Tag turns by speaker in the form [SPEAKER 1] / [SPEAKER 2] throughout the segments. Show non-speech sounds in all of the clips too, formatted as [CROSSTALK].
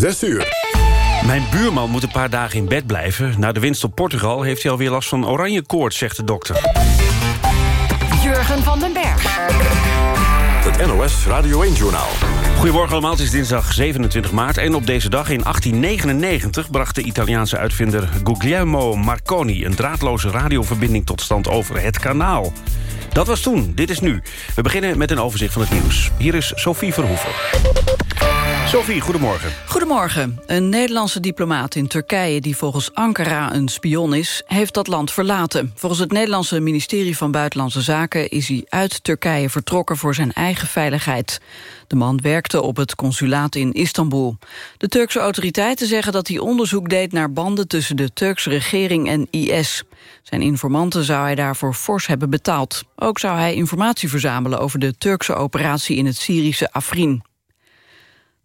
[SPEAKER 1] 6 uur.
[SPEAKER 2] Mijn buurman moet een paar dagen in bed blijven. Na de winst op Portugal heeft hij alweer last van oranje koorts, zegt de dokter.
[SPEAKER 3] Jurgen van den Berg.
[SPEAKER 1] Het NOS Radio 1-journaal.
[SPEAKER 2] Goedemorgen allemaal, het is dinsdag 27 maart. En op deze dag in 1899 bracht de Italiaanse uitvinder Guglielmo Marconi... een draadloze radioverbinding tot stand over het kanaal. Dat was toen, dit is nu. We beginnen met een overzicht van het nieuws. Hier is Sophie Verhoeven. Sophie, goedemorgen.
[SPEAKER 4] Goedemorgen. Een Nederlandse diplomaat in Turkije... die volgens Ankara een spion is, heeft dat land verlaten. Volgens het Nederlandse ministerie van Buitenlandse Zaken... is hij uit Turkije vertrokken voor zijn eigen veiligheid. De man werkte op het consulaat in Istanbul. De Turkse autoriteiten zeggen dat hij onderzoek deed... naar banden tussen de Turkse regering en IS. Zijn informanten zou hij daarvoor fors hebben betaald. Ook zou hij informatie verzamelen over de Turkse operatie... in het Syrische Afrin.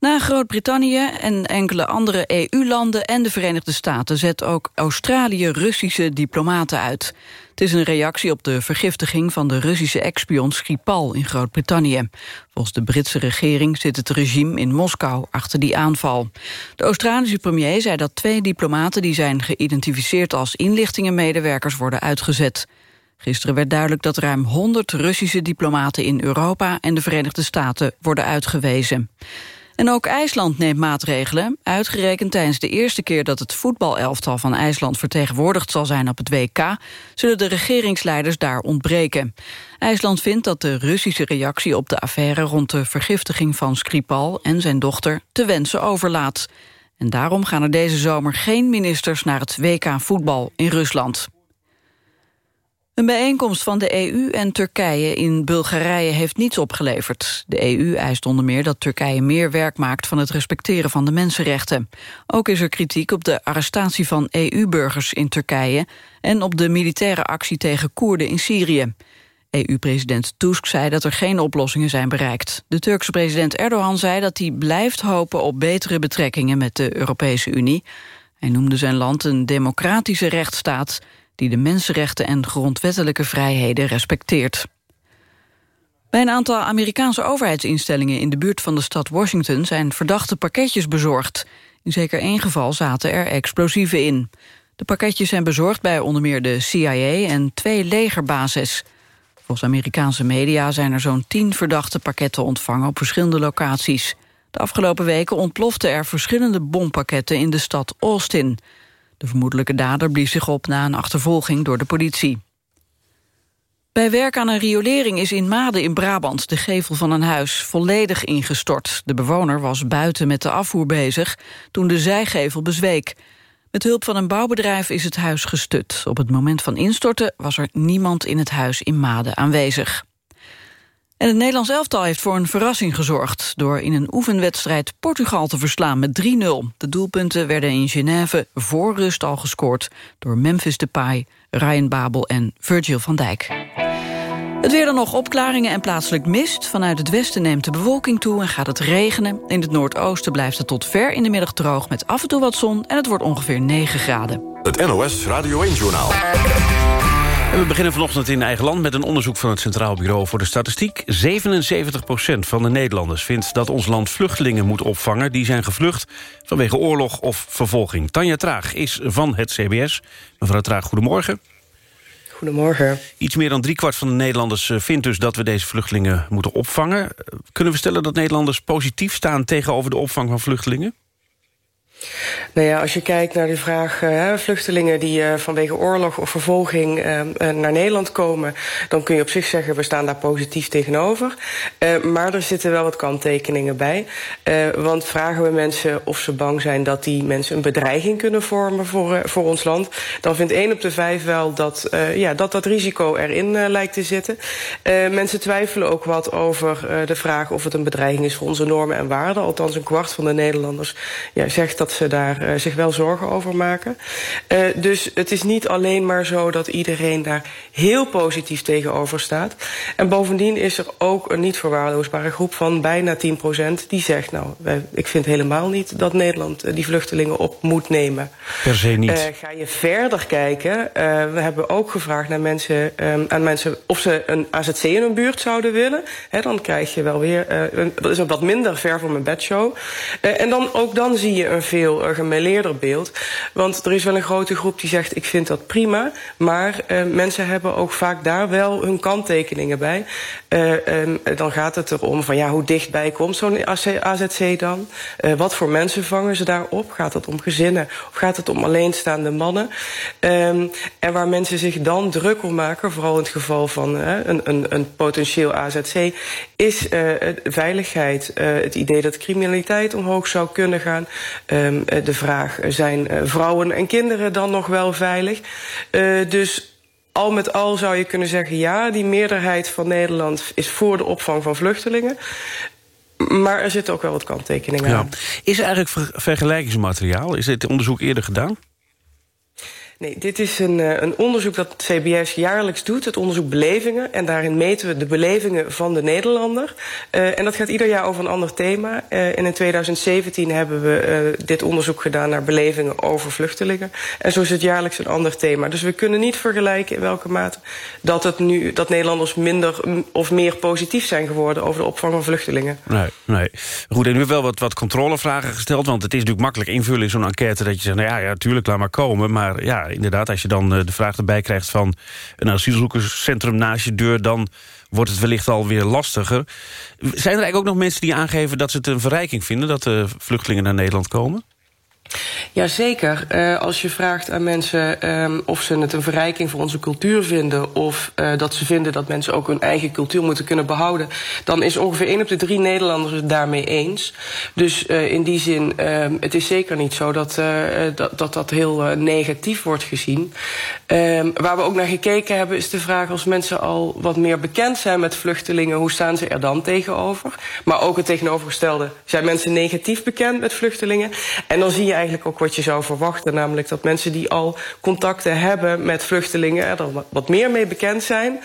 [SPEAKER 4] Na Groot-Brittannië en enkele andere EU-landen en de Verenigde Staten zet ook Australië Russische diplomaten uit. Het is een reactie op de vergiftiging van de Russische ex-spion Skripal in Groot-Brittannië. Volgens de Britse regering zit het regime in Moskou achter die aanval. De Australische premier zei dat twee diplomaten die zijn geïdentificeerd als inlichtingenmedewerkers worden uitgezet. Gisteren werd duidelijk dat ruim 100 Russische diplomaten in Europa en de Verenigde Staten worden uitgewezen. En ook IJsland neemt maatregelen. Uitgerekend tijdens de eerste keer dat het voetbalelftal van IJsland vertegenwoordigd zal zijn op het WK, zullen de regeringsleiders daar ontbreken. IJsland vindt dat de Russische reactie op de affaire rond de vergiftiging van Skripal en zijn dochter te wensen overlaat. En daarom gaan er deze zomer geen ministers naar het WK voetbal in Rusland. Een bijeenkomst van de EU en Turkije in Bulgarije heeft niets opgeleverd. De EU eist onder meer dat Turkije meer werk maakt van het respecteren van de mensenrechten. Ook is er kritiek op de arrestatie van EU-burgers in Turkije en op de militaire actie tegen Koerden in Syrië. EU-president Tusk zei dat er geen oplossingen zijn bereikt. De Turkse president Erdogan zei dat hij blijft hopen op betere betrekkingen met de Europese Unie. Hij noemde zijn land een democratische rechtsstaat die de mensenrechten en grondwettelijke vrijheden respecteert. Bij een aantal Amerikaanse overheidsinstellingen in de buurt van de stad Washington zijn verdachte pakketjes bezorgd. In zeker één geval zaten er explosieven in. De pakketjes zijn bezorgd bij onder meer de CIA en twee legerbases. Volgens Amerikaanse media zijn er zo'n tien verdachte pakketten ontvangen op verschillende locaties. De afgelopen weken ontploften er verschillende bompakketten in de stad Austin. De vermoedelijke dader blies zich op na een achtervolging door de politie. Bij werk aan een riolering is in Maden in Brabant de gevel van een huis volledig ingestort. De bewoner was buiten met de afvoer bezig toen de zijgevel bezweek. Met hulp van een bouwbedrijf is het huis gestut. Op het moment van instorten was er niemand in het huis in Maden aanwezig. En het Nederlands elftal heeft voor een verrassing gezorgd... door in een oefenwedstrijd Portugal te verslaan met 3-0. De doelpunten werden in Genève voor rust al gescoord... door Memphis Depay, Ryan Babel en Virgil van Dijk. Het weer dan nog opklaringen en plaatselijk mist. Vanuit het westen neemt de bewolking toe en gaat het regenen. In het noordoosten blijft het tot ver in de middag droog... met af en toe wat zon en het wordt ongeveer 9 graden.
[SPEAKER 1] Het NOS Radio 1-journaal.
[SPEAKER 2] En we beginnen vanochtend in eigen land met een onderzoek van het Centraal Bureau voor de Statistiek. 77% van de Nederlanders vindt dat ons land vluchtelingen moet opvangen... die zijn gevlucht vanwege oorlog of vervolging. Tanja Traag is van het CBS. Mevrouw Traag, goedemorgen.
[SPEAKER 5] Goedemorgen.
[SPEAKER 2] Iets meer dan driekwart van de Nederlanders eh, vindt dus dat we deze vluchtelingen moeten opvangen. Kunnen we stellen dat Nederlanders positief staan tegenover de opvang van vluchtelingen?
[SPEAKER 5] Nou ja, als je kijkt naar de vraag uh, vluchtelingen die uh, vanwege oorlog of vervolging uh, naar Nederland komen, dan kun je op zich zeggen we staan daar positief tegenover. maar er zitten wel wat kanttekeningen bij. want vragen we mensen of ze bang zijn dat die mensen een bedreiging kunnen vormen voor, voor ons land, dan vindt één op de vijf wel dat ja, dat, dat risico erin lijkt te zitten. mensen twijfelen ook wat over de vraag of het een bedreiging is voor onze normen en waarden. Althans, een kwart van de Nederlanders ja, zegt dat dat ze daar zich wel zorgen over maken. dus het is niet alleen maar zo dat iedereen daar heel positief tegenover staat. En bovendien is er ook een niet verwaarloosbare groep van bijna 10% die zegt... nou, ik vind helemaal niet dat Nederland die vluchtelingen op moet nemen.
[SPEAKER 2] Per se niet.
[SPEAKER 5] ga je verder kijken, we hebben ook gevraagd naar mensen, aan mensen... of ze een AZC in hun buurt zouden willen. dan krijg je wel weer, dat is een wat minder ver van mijn bedshow. en dan, ook dan zie je een veel gemeleerder beeld. Want er is wel een grote groep die zegt, ik vind dat prima... maar mensen hebben ook vaak daar wel hun kanttekeningen bij. dan gaat het erom van ja, hoe dichtbij komt zo'n AZC dan? wat voor mensen vangen ze daarop? Gaat het om gezinnen of gaat het om alleenstaande mannen? en waar mensen zich dan druk om maken, vooral in het geval van een, een, een, potentieel AZC, is veiligheid. Het idee dat criminaliteit omhoog zou kunnen gaan. De vraag, zijn vrouwen en kinderen dan nog wel veilig? dus al met al zou je kunnen zeggen... ja, die meerderheid van Nederland is voor de opvang van vluchtelingen. Maar er zitten ook wel wat kanttekeningen ja. aan.
[SPEAKER 2] Is er eigenlijk vergelijkingsmateriaal? Is dit onderzoek eerder gedaan?
[SPEAKER 5] Nee, dit is een, eh, een onderzoek dat het CBS jaarlijks doet. Het onderzoek belevingen. En daarin meten we de belevingen van de Nederlander. Uh, en dat gaat ieder jaar over een ander thema. Uh, en in 2017 hebben we dit onderzoek gedaan naar belevingen over vluchtelingen. En zo is het jaarlijks een ander thema. Dus we kunnen niet vergelijken in welke mate dat, het nu, dat Nederlanders minder of meer positief zijn geworden over de opvang van vluchtelingen.
[SPEAKER 2] Nee, nee. Goed, en nu wel wat, wat controlevragen gesteld. Want het is natuurlijk makkelijk invullen in zo'n enquête dat je zegt, nou ja, ja, tuurlijk, laat maar komen. Maar ja, inderdaad, als je dan eh, de vraag erbij krijgt van een asielzoekerscentrum naast je deur... dan wordt het wellicht alweer lastiger. Zijn er eigenlijk ook nog mensen die aangeven dat ze het een verrijking vinden... dat de vluchtelingen naar Nederland komen?
[SPEAKER 5] Jazeker. Uh, als je vraagt aan mensen um, of ze het een verrijking voor onze cultuur vinden... of uh, dat ze vinden dat mensen ook hun eigen cultuur moeten kunnen behouden... dan is ongeveer één op de drie Nederlanders het daarmee eens. Dus uh, in die zin, uh, het is zeker niet zo dat dat, dat, dat heel negatief wordt gezien. Um, waar we ook naar gekeken hebben is de vraag... als mensen al wat meer bekend zijn met vluchtelingen... hoe staan ze er dan tegenover? Maar ook het tegenovergestelde. Zijn mensen negatief bekend met vluchtelingen? En dan zie je eigenlijk ook wat je zou verwachten. Namelijk dat mensen die al contacten hebben met vluchtelingen... er wat meer mee bekend zijn.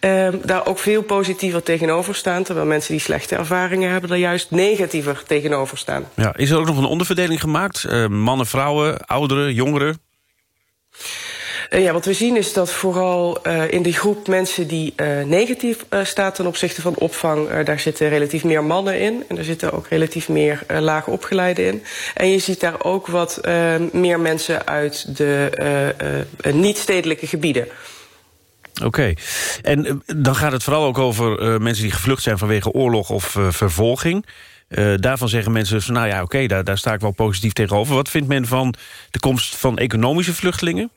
[SPEAKER 5] Uh, daar ook veel positiever tegenover staan. Terwijl mensen die slechte ervaringen hebben... er juist negatiever tegenover staan.
[SPEAKER 2] Ja, is er ook nog een onderverdeling gemaakt? Uh, mannen, vrouwen, ouderen, jongeren?
[SPEAKER 5] Uh, ja, wat we zien is dat vooral uh, in die groep mensen die uh, negatief staat ten opzichte van opvang, daar zitten relatief meer mannen in. En er zitten ook relatief meer laag opgeleiden in. En je ziet daar ook wat meer mensen uit de niet-stedelijke gebieden.
[SPEAKER 2] Oké. En dan gaat het vooral ook over mensen die gevlucht zijn vanwege oorlog of vervolging. Daarvan zeggen mensen, van, nou ja, oké, daar, daar sta ik wel positief tegenover. Wat vindt men van de komst van economische vluchtelingen?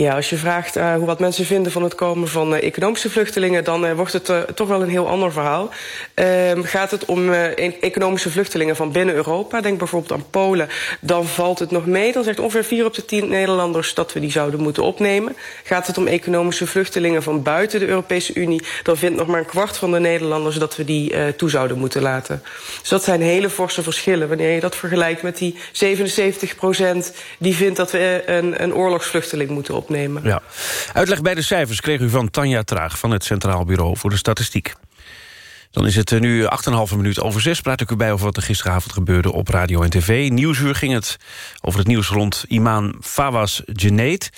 [SPEAKER 5] Ja, als je vraagt uh, hoe wat mensen vinden van het komen van uh, economische vluchtelingen... dan uh, wordt het toch wel een heel ander verhaal. Ehm, gaat het om economische vluchtelingen van binnen Europa... denk bijvoorbeeld aan Polen, dan valt het nog mee. Dan zegt ongeveer 4 op de 10 Nederlanders dat we die zouden moeten opnemen. Gaat het om economische vluchtelingen van buiten de Europese Unie... dan vindt nog maar een kwart van de Nederlanders dat we die toe zouden moeten laten. Dus dat zijn hele forse verschillen. Wanneer je dat vergelijkt met die 77 procent... die vindt dat we een, een oorlogsvluchteling moeten opnemen opnemen.
[SPEAKER 2] Ja. Uitleg bij de cijfers kreeg u van Tanja Traag... van het Centraal Bureau voor de Statistiek. Dan is het eh, nu 8,5 minuut over 6. Praat ik u bij over wat er gisteravond gebeurde op radio en tv. Nieuwsuur ging het over het nieuws rond Iman Fawaz Geneet.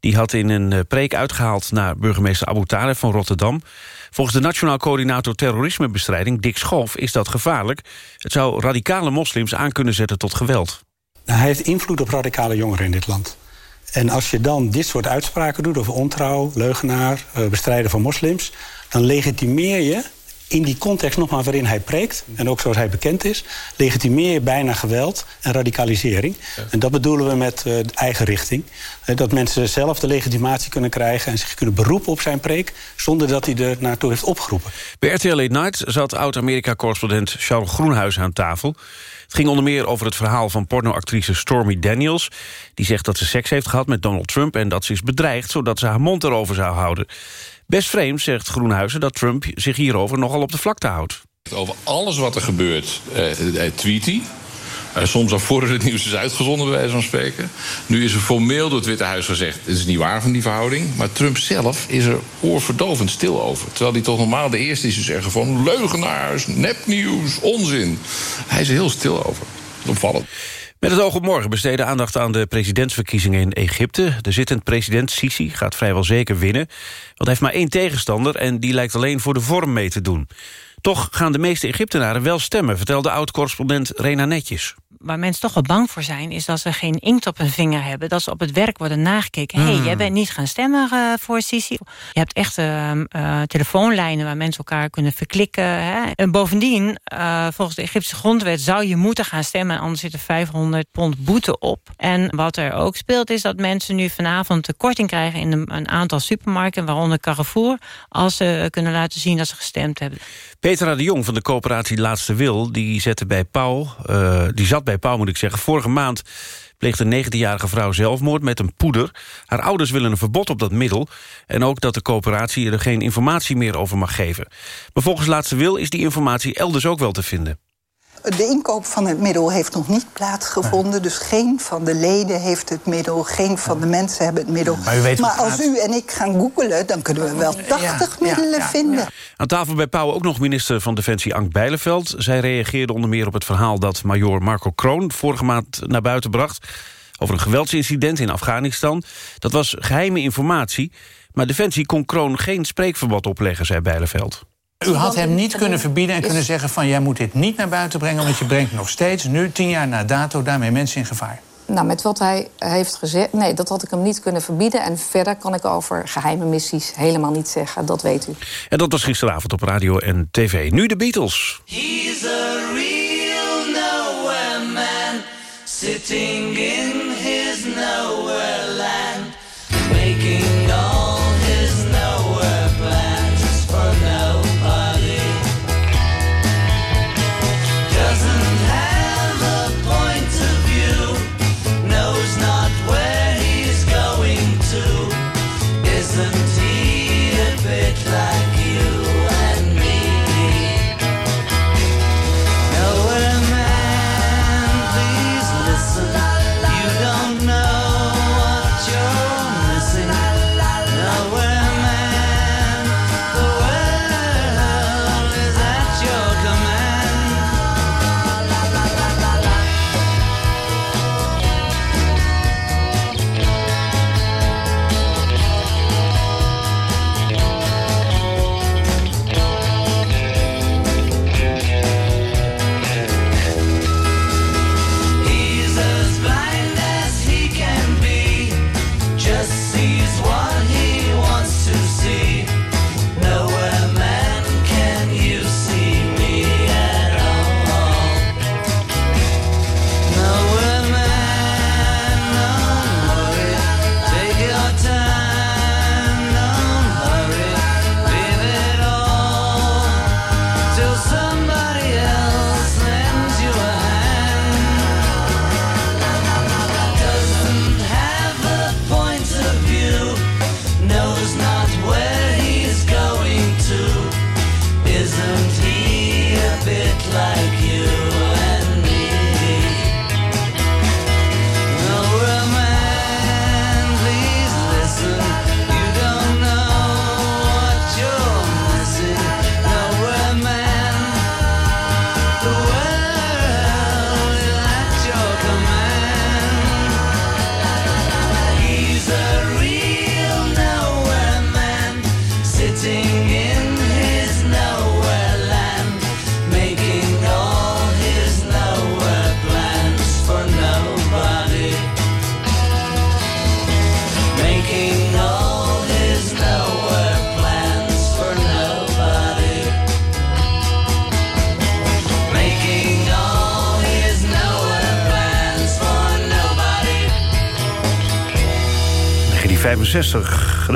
[SPEAKER 2] Die had in een eh, preek uitgehaald naar burgemeester Abu Taleb van Rotterdam. Volgens de Nationaal Coördinator Terrorismebestrijding, Dick Schoof, is dat gevaarlijk. Het zou radicale moslims aan kunnen zetten tot geweld.
[SPEAKER 6] Nou, hij heeft invloed op radicale jongeren in dit land. En als je dan dit soort uitspraken doet over ontrouw, leugenaar, eh, bestrijden van moslims... dan legitimeer je in die context nogmaals waarin hij preekt... en ook zoals hij bekend is, legitimeer je bijna geweld en radicalisering. En dat bedoelen we met uh, eigen richting. Uh, dat mensen zelf de legitimatie kunnen krijgen... en zich kunnen beroepen op zijn preek... zonder dat hij er naartoe heeft opgeroepen.
[SPEAKER 2] Bij RTL Late Night zat oud-Amerika-correspondent Charles Groenhuis aan tafel... Het ging onder meer over het verhaal van pornoactrice Stormy Daniels... die zegt dat ze seks heeft gehad met Donald Trump... en dat ze is bedreigd zodat ze haar mond erover zou houden. Best vreemd, zegt Groenhuizen, dat Trump zich hierover nogal op de vlakte houdt.
[SPEAKER 7] Over alles wat er gebeurt uh, tweet hij. Uh, soms al voordat het nieuws is uitgezonden, bij wijze van spreken. Nu is er formeel door het Witte Huis gezegd... het is niet waar van die verhouding. Maar Trump zelf is er oorverdovend stil over. Terwijl hij toch normaal de eerste is te zeggen van... leugenaars, nepnieuws, onzin. Hij is er heel stil over. Opvallend.
[SPEAKER 2] Met het oog op morgen besteden aandacht aan de presidentsverkiezingen in Egypte. De zittend president Sisi gaat vrijwel zeker winnen. Want hij heeft maar één tegenstander en die lijkt alleen voor de vorm mee te doen. Toch gaan de meeste Egyptenaren wel stemmen... vertelde oud-correspondent Rena Netjes
[SPEAKER 8] waar mensen toch wel bang voor zijn... is dat ze geen inkt op hun vinger hebben. Dat ze op het werk worden nagekeken. Hé, hey, hmm. jij bent niet gaan stemmen uh, voor Sisi. Je hebt echt uh, telefoonlijnen waar mensen elkaar kunnen verklikken. Hè? En bovendien, uh, volgens de Egyptische grondwet... zou je moeten gaan stemmen, anders zit er 500 pond boete op. En wat er ook speelt, is dat mensen nu vanavond... de korting krijgen in een, een aantal supermarkten... waaronder Carrefour, als ze kunnen laten zien dat ze gestemd hebben.
[SPEAKER 2] Petra de Jong van de coöperatie Laatste Wil... die, zette bij Pauw, uh, die zat bij Pauw, moet ik zeggen. Vorige maand pleegde een 19-jarige vrouw zelfmoord met een poeder. Haar ouders willen een verbod op dat middel... en ook dat de coöperatie er geen informatie meer over mag geven. Maar volgens Laatste Wil is die informatie elders ook wel te vinden.
[SPEAKER 9] De inkoop van het middel heeft nog niet plaatsgevonden. Dus geen van de leden heeft het middel. Geen van de mensen hebben het middel. Maar, als u en ik gaan googelen, dan kunnen we wel 80 middelen vinden.
[SPEAKER 2] Aan tafel bij Pauw ook nog minister van Defensie Ank Bijleveld. Zij reageerde onder meer op het verhaal dat major Marco Kroon... vorige maand naar buiten bracht over een geweldsincident in Afghanistan. Dat was geheime informatie, maar Defensie kon Kroon geen spreekverbod opleggen, zei Bijleveld.
[SPEAKER 10] U had hem niet kunnen verbieden en kunnen zeggen van... jij moet dit niet naar buiten brengen... want je brengt nog steeds, nu tien jaar na dato, daarmee mensen in gevaar.
[SPEAKER 11] Nou, met wat hij heeft gezegd... nee, dat had ik hem niet kunnen verbieden. En verder kan ik over geheime missies helemaal niet zeggen. Dat weet u.
[SPEAKER 2] En dat was gisteravond op radio en tv. Nu de Beatles.
[SPEAKER 12] He's a real nowhere man Sitting in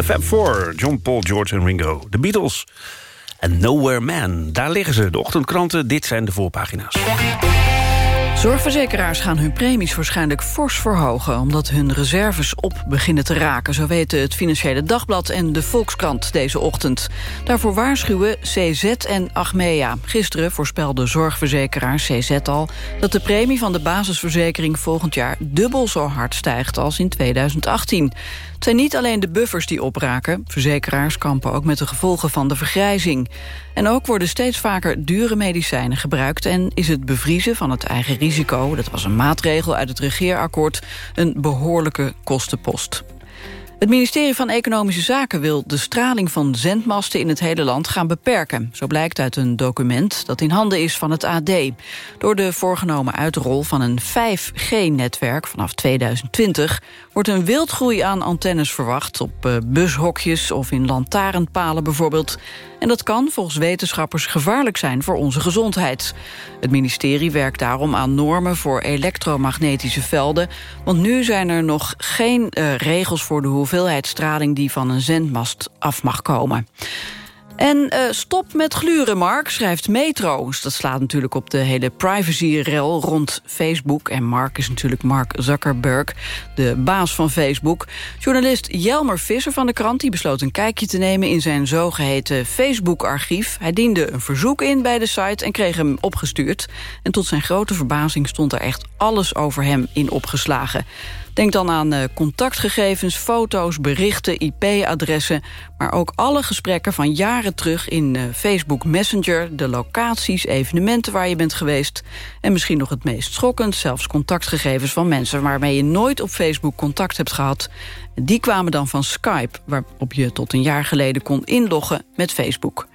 [SPEAKER 2] Fab Four, John Paul, George en Ringo. De Beatles en Nowhere Man. Daar liggen ze, de ochtendkranten. Dit zijn de voorpagina's.
[SPEAKER 4] Zorgverzekeraars gaan hun premies waarschijnlijk fors verhogen... omdat hun reserves op beginnen te raken. Zo weten het Financiële Dagblad en de Volkskrant deze ochtend. Daarvoor waarschuwen CZ en Achmea. Gisteren voorspelde zorgverzekeraar CZ al... dat de premie van de basisverzekering volgend jaar dubbel zo hard stijgt als in 2018. Het zijn niet alleen de buffers die opraken. Verzekeraars kampen ook met de gevolgen van de vergrijzing. En ook worden steeds vaker dure medicijnen gebruikt... en is het bevriezen van het eigen risico... dat was een maatregel uit het regeerakkoord... een behoorlijke kostenpost. Het ministerie van Economische Zaken wil de straling van zendmasten in het hele land gaan beperken. Zo blijkt uit een document dat in handen is van het AD. Door de voorgenomen uitrol van een 5G-netwerk vanaf 2020 wordt een wildgroei aan antennes verwacht op eh, bushokjes of in lantaarnpalen bijvoorbeeld. En dat kan volgens wetenschappers gevaarlijk zijn voor onze gezondheid. Het ministerie werkt daarom aan normen voor elektromagnetische velden... want nu zijn er nog geen uh, regels voor de hoeveelheid straling... die van een zendmast af mag komen. En uh, stop met gluren, Mark, schrijft Metro. Dus dat slaat natuurlijk op de hele privacy-rel rond Facebook. En Mark is natuurlijk Mark Zuckerberg, de baas van Facebook. Journalist Jelmer Visser van de krant die besloot een kijkje te nemen... in zijn zogeheten Facebook-archief. Hij diende een verzoek in bij de site en kreeg hem opgestuurd. En tot zijn grote verbazing stond er echt alles over hem in opgeslagen. Denk dan aan uh, contactgegevens, foto's, berichten, IP-adressen... maar ook alle gesprekken van jaren terug in uh, Facebook Messenger... de locaties, evenementen waar je bent geweest... en misschien nog het meest schokkend, zelfs contactgegevens van mensen... waarmee je nooit op Facebook contact hebt gehad. Die kwamen dan van Skype, waarop je tot een jaar geleden kon inloggen met Facebook.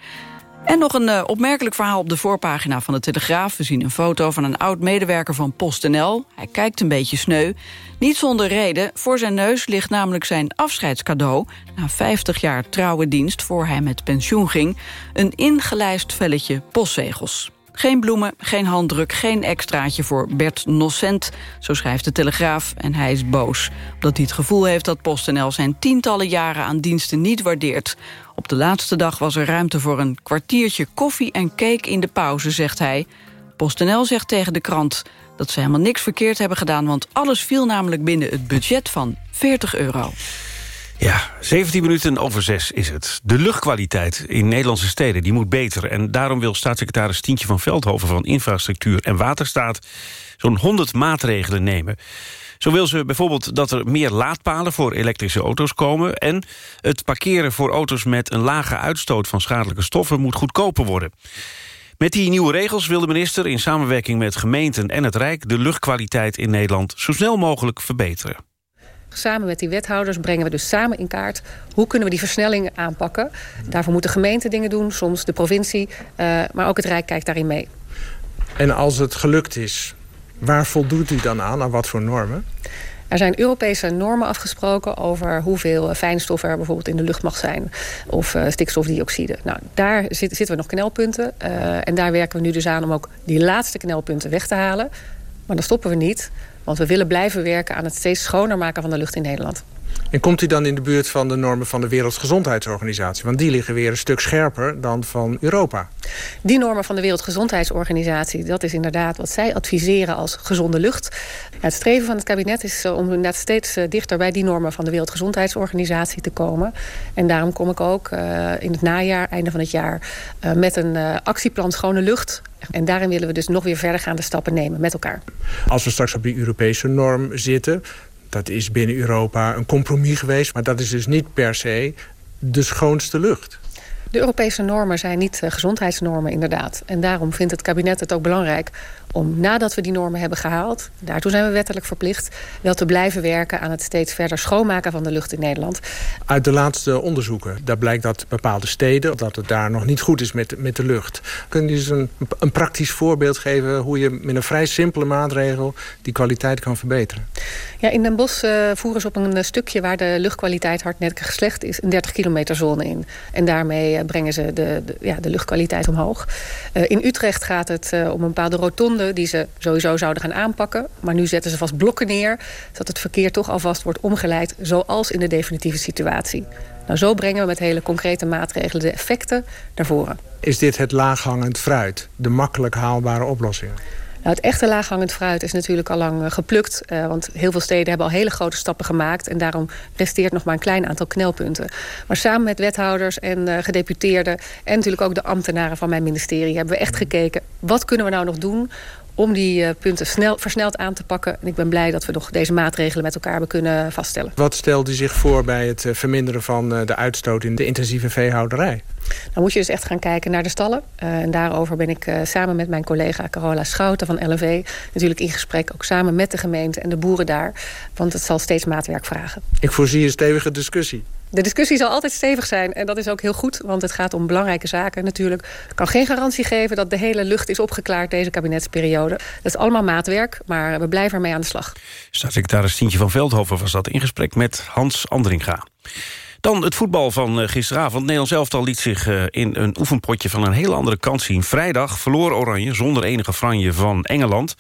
[SPEAKER 4] En nog een uh, opmerkelijk verhaal op de voorpagina van de Telegraaf. We zien een foto van een oud-medewerker van PostNL. Hij kijkt een beetje sneu. Niet zonder reden. Voor zijn neus ligt namelijk zijn afscheidscadeau... na 50 jaar trouwe dienst voor hij met pensioen ging... een ingelijst velletje postzegels. Geen bloemen, geen handdruk, geen extraatje voor Bert Nocent. Zo schrijft de Telegraaf en hij is boos. Omdat hij het gevoel heeft dat PostNL zijn tientallen jaren aan diensten niet waardeert. Op de laatste dag was er ruimte voor een kwartiertje koffie en cake in de pauze, zegt hij. PostNL zegt tegen de krant dat ze helemaal niks verkeerd hebben gedaan... want alles viel namelijk binnen het budget van 40 euro.
[SPEAKER 2] Ja, 17 minuten over 6 is het. De luchtkwaliteit in Nederlandse steden die moet beter. En daarom wil staatssecretaris Tientje van Veldhoven... van Infrastructuur en Waterstaat zo'n 100 maatregelen nemen. Zo wil ze bijvoorbeeld dat er meer laadpalen voor elektrische auto's komen... en het parkeren voor auto's met een lage uitstoot van schadelijke stoffen... moet goedkoper worden. Met die nieuwe regels wil de minister in samenwerking met gemeenten en het Rijk... de luchtkwaliteit in Nederland zo snel mogelijk verbeteren.
[SPEAKER 11] Samen met die wethouders brengen we dus samen in kaart... hoe kunnen we die versnellingen aanpakken. Daarvoor moeten gemeenten dingen doen, soms de provincie. Uh, maar ook het Rijk kijkt daarin mee.
[SPEAKER 13] En als het gelukt is, waar voldoet u dan aan? Aan wat voor normen?
[SPEAKER 11] Er zijn Europese normen afgesproken over hoeveel fijnstof er bijvoorbeeld in de lucht mag zijn. Of uh, stikstofdioxide. Nou, daar zit, zitten we nog knelpunten. Uh, en daar werken we nu dus aan om ook die laatste knelpunten weg te halen. Maar dan stoppen we niet. Want we willen blijven werken aan het steeds schoner maken van de lucht in Nederland.
[SPEAKER 13] En komt u dan in de buurt van de normen van de Wereldgezondheidsorganisatie? Want die liggen weer een stuk scherper dan van Europa.
[SPEAKER 11] Die normen van de Wereldgezondheidsorganisatie... dat is inderdaad wat zij adviseren als gezonde lucht. het streven van het kabinet is om inderdaad steeds eh, dichter... bij die normen van de Wereldgezondheidsorganisatie te komen. En daarom kom ik ook uh, in het najaar, einde van het jaar... Met een actieplan Schone Lucht en daarin willen we dus nog weer verdergaande stappen nemen met elkaar.
[SPEAKER 13] Als we straks op die Europese norm zitten... dat is binnen Europa een compromis geweest... maar dat is dus niet per se de schoonste lucht.
[SPEAKER 11] De Europese normen zijn niet uh, gezondheidsnormen inderdaad. En daarom vindt het kabinet het ook belangrijk om nadat we die normen hebben gehaald... daartoe zijn we wettelijk verplicht... wel te blijven werken aan het steeds verder schoonmaken van de lucht in Nederland.
[SPEAKER 13] Uit de laatste onderzoeken, daar blijkt dat bepaalde steden... dat het daar nog niet goed is met, met de lucht. Kun je eens een, een praktisch voorbeeld geven... hoe je met een vrij simpele maatregel die kwaliteit kan verbeteren?
[SPEAKER 11] Ja, in Den Bosch uh, voeren ze op een stukje waar de luchtkwaliteit hardnekkig slecht is... een 30 kilometer zone in. En daarmee brengen ze de, ja, de luchtkwaliteit omhoog. Uh, in Utrecht gaat het om een bepaalde rotonde die ze sowieso zouden gaan aanpakken. Maar nu zetten ze vast blokken neer... zodat het verkeer toch alvast wordt omgeleid... zoals in de definitieve situatie. Nou, zo brengen we met hele concrete maatregelen de effecten naar voren.
[SPEAKER 13] Is dit het laaghangend fruit? De makkelijk haalbare oplossingen?
[SPEAKER 11] Nou, het echte laaghangend fruit is natuurlijk al lang eh, geplukt. Uh, want heel veel steden hebben al hele grote stappen gemaakt. En daarom resteert nog maar een klein aantal knelpunten. Maar samen met wethouders en uh, gedeputeerden... en natuurlijk ook de ambtenaren van mijn ministerie... hebben we echt gekeken, wat kunnen we nou nog doen om die punten snel, versneld aan te pakken. En ik ben blij dat we nog deze maatregelen met elkaar hebben kunnen vaststellen.
[SPEAKER 13] Wat stelt u zich voor bij het verminderen van de uitstoot in de intensieve veehouderij?
[SPEAKER 11] Dan moet je dus echt gaan kijken naar de stallen. Uh, en daarover ben ik samen met mijn collega Carola Schouten van LNV... natuurlijk in gesprek, ook samen met de gemeente en de boeren daar. Want het zal steeds maatwerk vragen.
[SPEAKER 13] Ik voorzie een stevige discussie.
[SPEAKER 11] De discussie zal altijd stevig zijn en dat is ook heel goed... want het gaat om belangrijke zaken natuurlijk. Ik kan geen garantie geven dat de hele lucht is opgeklaard deze kabinetsperiode. Dat is allemaal maatwerk, maar we blijven ermee aan de slag.
[SPEAKER 2] Staatssecretaris Tientje van Veldhoven was dat in gesprek met Hans Andringa. Dan het voetbal van eh, gisteravond. Nederlands elftal liet zich eh, in een oefenpotje van een hele andere kant zien. Vrijdag verloor Oranje zonder enige franje van Engeland.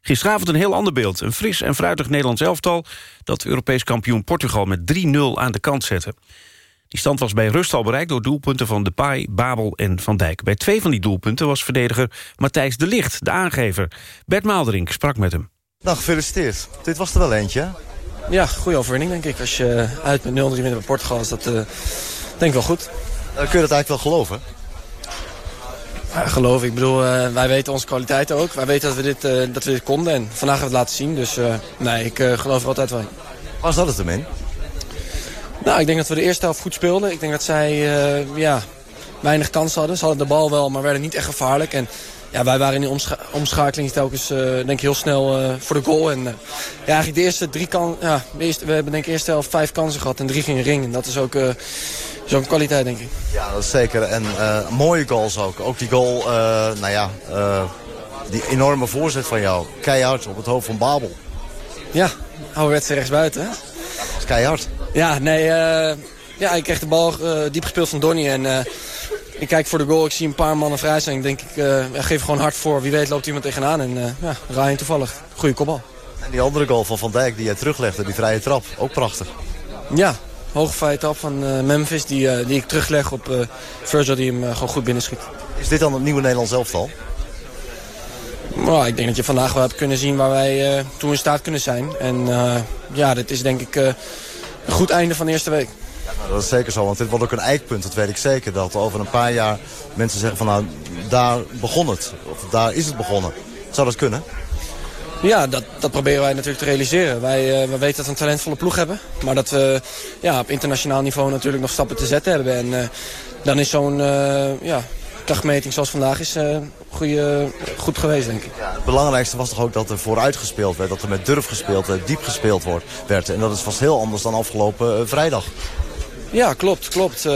[SPEAKER 2] Gisteravond een heel ander beeld. Een fris en fruitig Nederlands elftal... dat Europees kampioen Portugal met 3-0 aan de kant zette. Die stand was bij rust al bereikt door doelpunten van Depay, Babel en Van Dijk. Bij twee van die doelpunten was verdediger Matthijs de Licht, de aangever. Bert Maalderink sprak met hem.
[SPEAKER 14] Nou, gefeliciteerd. Dit was er wel eentje?
[SPEAKER 15] Ja, goede overwinning, denk ik. Als je uit met 0-3 wint bij Portugal is dat uh, denk ik wel goed.
[SPEAKER 14] Uh, kun je dat eigenlijk wel geloven?
[SPEAKER 15] Ja, geloof ik. Ik bedoel, uh, wij weten onze kwaliteit ook. Wij weten dat we dit, uh, dat we dit konden en vandaag hebben we het laten zien. Dus nee, ik geloof er altijd wel in.
[SPEAKER 14] Waar zat het in?
[SPEAKER 15] Nou, ik denk dat we de eerste helft goed speelden. Ik denk dat zij ja, weinig kans hadden. Ze hadden de bal wel, maar werden niet echt gevaarlijk. En ja, wij waren in die omscha omschakeling telkens denk ik heel snel voor de goal. En ja, eigenlijk de eerste drie kan, ja, eerste, we hebben denk ik de eerste helft vijf kansen gehad en drie gingen ring. En dat is ook zo'n kwaliteit, denk ik.
[SPEAKER 14] Ja, dat is zeker. En mooie goals ook. Ook die goal, nou ja, die enorme voorzet van jou. Keihard op het hoofd van Babel.
[SPEAKER 15] Ja, ouderwetse rechtsbuiten. Hè?
[SPEAKER 14] Ja, dat is keihard.
[SPEAKER 15] Ja, nee, ja, ik kreeg de bal diep gespeeld van Donny en... ik kijk voor de goal, ik zie een paar mannen vrij zijn. Ik denk, ik geef gewoon hard voor. Wie weet loopt iemand tegenaan. En ja, Ryan toevallig. Goeie kopbal.
[SPEAKER 14] En die andere goal van Van Dijk die jij teruglegde, die vrije trap. Ook prachtig.
[SPEAKER 15] Ja, hoge vrije trap van uh, Memphis. Die, uh, die ik terugleg op uh, Virgil die hem gewoon goed binnenschiet.
[SPEAKER 14] Is dit dan het nieuwe Nederlands elftal?
[SPEAKER 15] Nou, ik denk dat je vandaag wel hebt kunnen zien waar wij toen in staat kunnen zijn. En ja, dit is denk ik een goed einde van de eerste week.
[SPEAKER 14] Ja, dat is zeker zo, want dit wordt ook een eikpunt, dat weet ik zeker. Dat over een paar jaar mensen zeggen van nou, daar begon het. Of daar is het begonnen. Zou dat kunnen?
[SPEAKER 15] Ja, dat, dat proberen wij natuurlijk te realiseren. Wij, uh, wij weten dat we een talentvolle ploeg hebben. Maar dat we ja, op internationaal niveau natuurlijk nog stappen te zetten hebben. En uh, dan is zo'n uh, ja, dagmeting zoals vandaag is, goeie, goed geweest, denk ik.
[SPEAKER 14] Ja, het belangrijkste was toch ook dat er vooruit gespeeld werd. Dat er met durf gespeeld werd, diep gespeeld wordt, werd. En dat is vast heel anders dan afgelopen vrijdag.
[SPEAKER 15] Ja, klopt, klopt.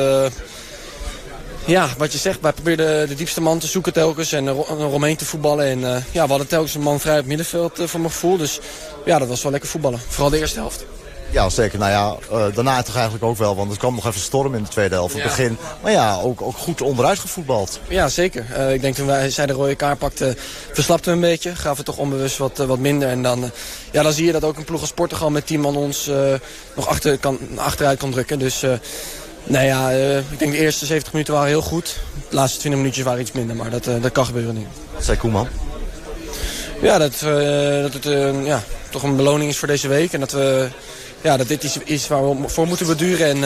[SPEAKER 15] Ja, wat je zegt, wij probeerden de diepste man te zoeken telkens en een Romein te voetballen. En uh, ja, we hadden telkens een man vrij op het middenveld uh, voor mijn gevoel. Dus ja, dat was wel lekker voetballen. Vooral de eerste helft.
[SPEAKER 14] Ja, zeker. Nou ja, uh, daarna toch eigenlijk ook wel. Want er kwam nog even storm in de tweede helft. Ja. Het begin. Maar ja, ook, ook goed onderuit gevoetbald.
[SPEAKER 15] Ja, zeker. Uh, ik denk toen wij, zij de rode kaart pakten, verslapten we een beetje. Gaven toch onbewust wat, uh, wat minder. En dan, ja, dan zie je dat ook een ploeg als Portugal met 10 man ons nog achter, kan, achteruit kan drukken. Dus Nee, ja, uh, ik denk de eerste 70 minuten waren heel goed. De laatste 20 minuutjes waren iets minder, maar dat, uh, dat kan gebeuren niet.
[SPEAKER 14] Wat zei Koeman?
[SPEAKER 15] Ja, dat, uh, dat het ja, toch een beloning is voor deze week. En dat, we, ja, dat dit iets is waar we voor moeten beduren. En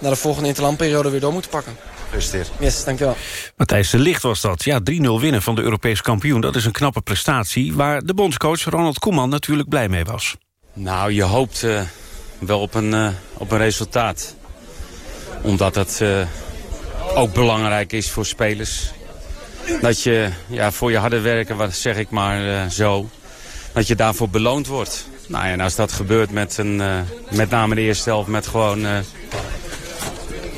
[SPEAKER 15] naar de volgende interlandperiode weer door moeten pakken.
[SPEAKER 14] Gefeliciteerd.
[SPEAKER 15] Yes, dankjewel.
[SPEAKER 2] Matthijs de Licht was dat. Ja, 3-0 winnen van de Europese kampioen. Dat is een knappe prestatie. Waar de bondscoach Ronald Koeman natuurlijk blij mee was.
[SPEAKER 16] Nou, je hoopt wel op een, op een resultaat omdat het uh, ook belangrijk is voor spelers. Dat je ja, voor je harde werken, wat zeg ik maar uh, zo, dat je daarvoor beloond wordt. Nou ja, en als dat gebeurt met, een, uh, met name de eerste helft, met gewoon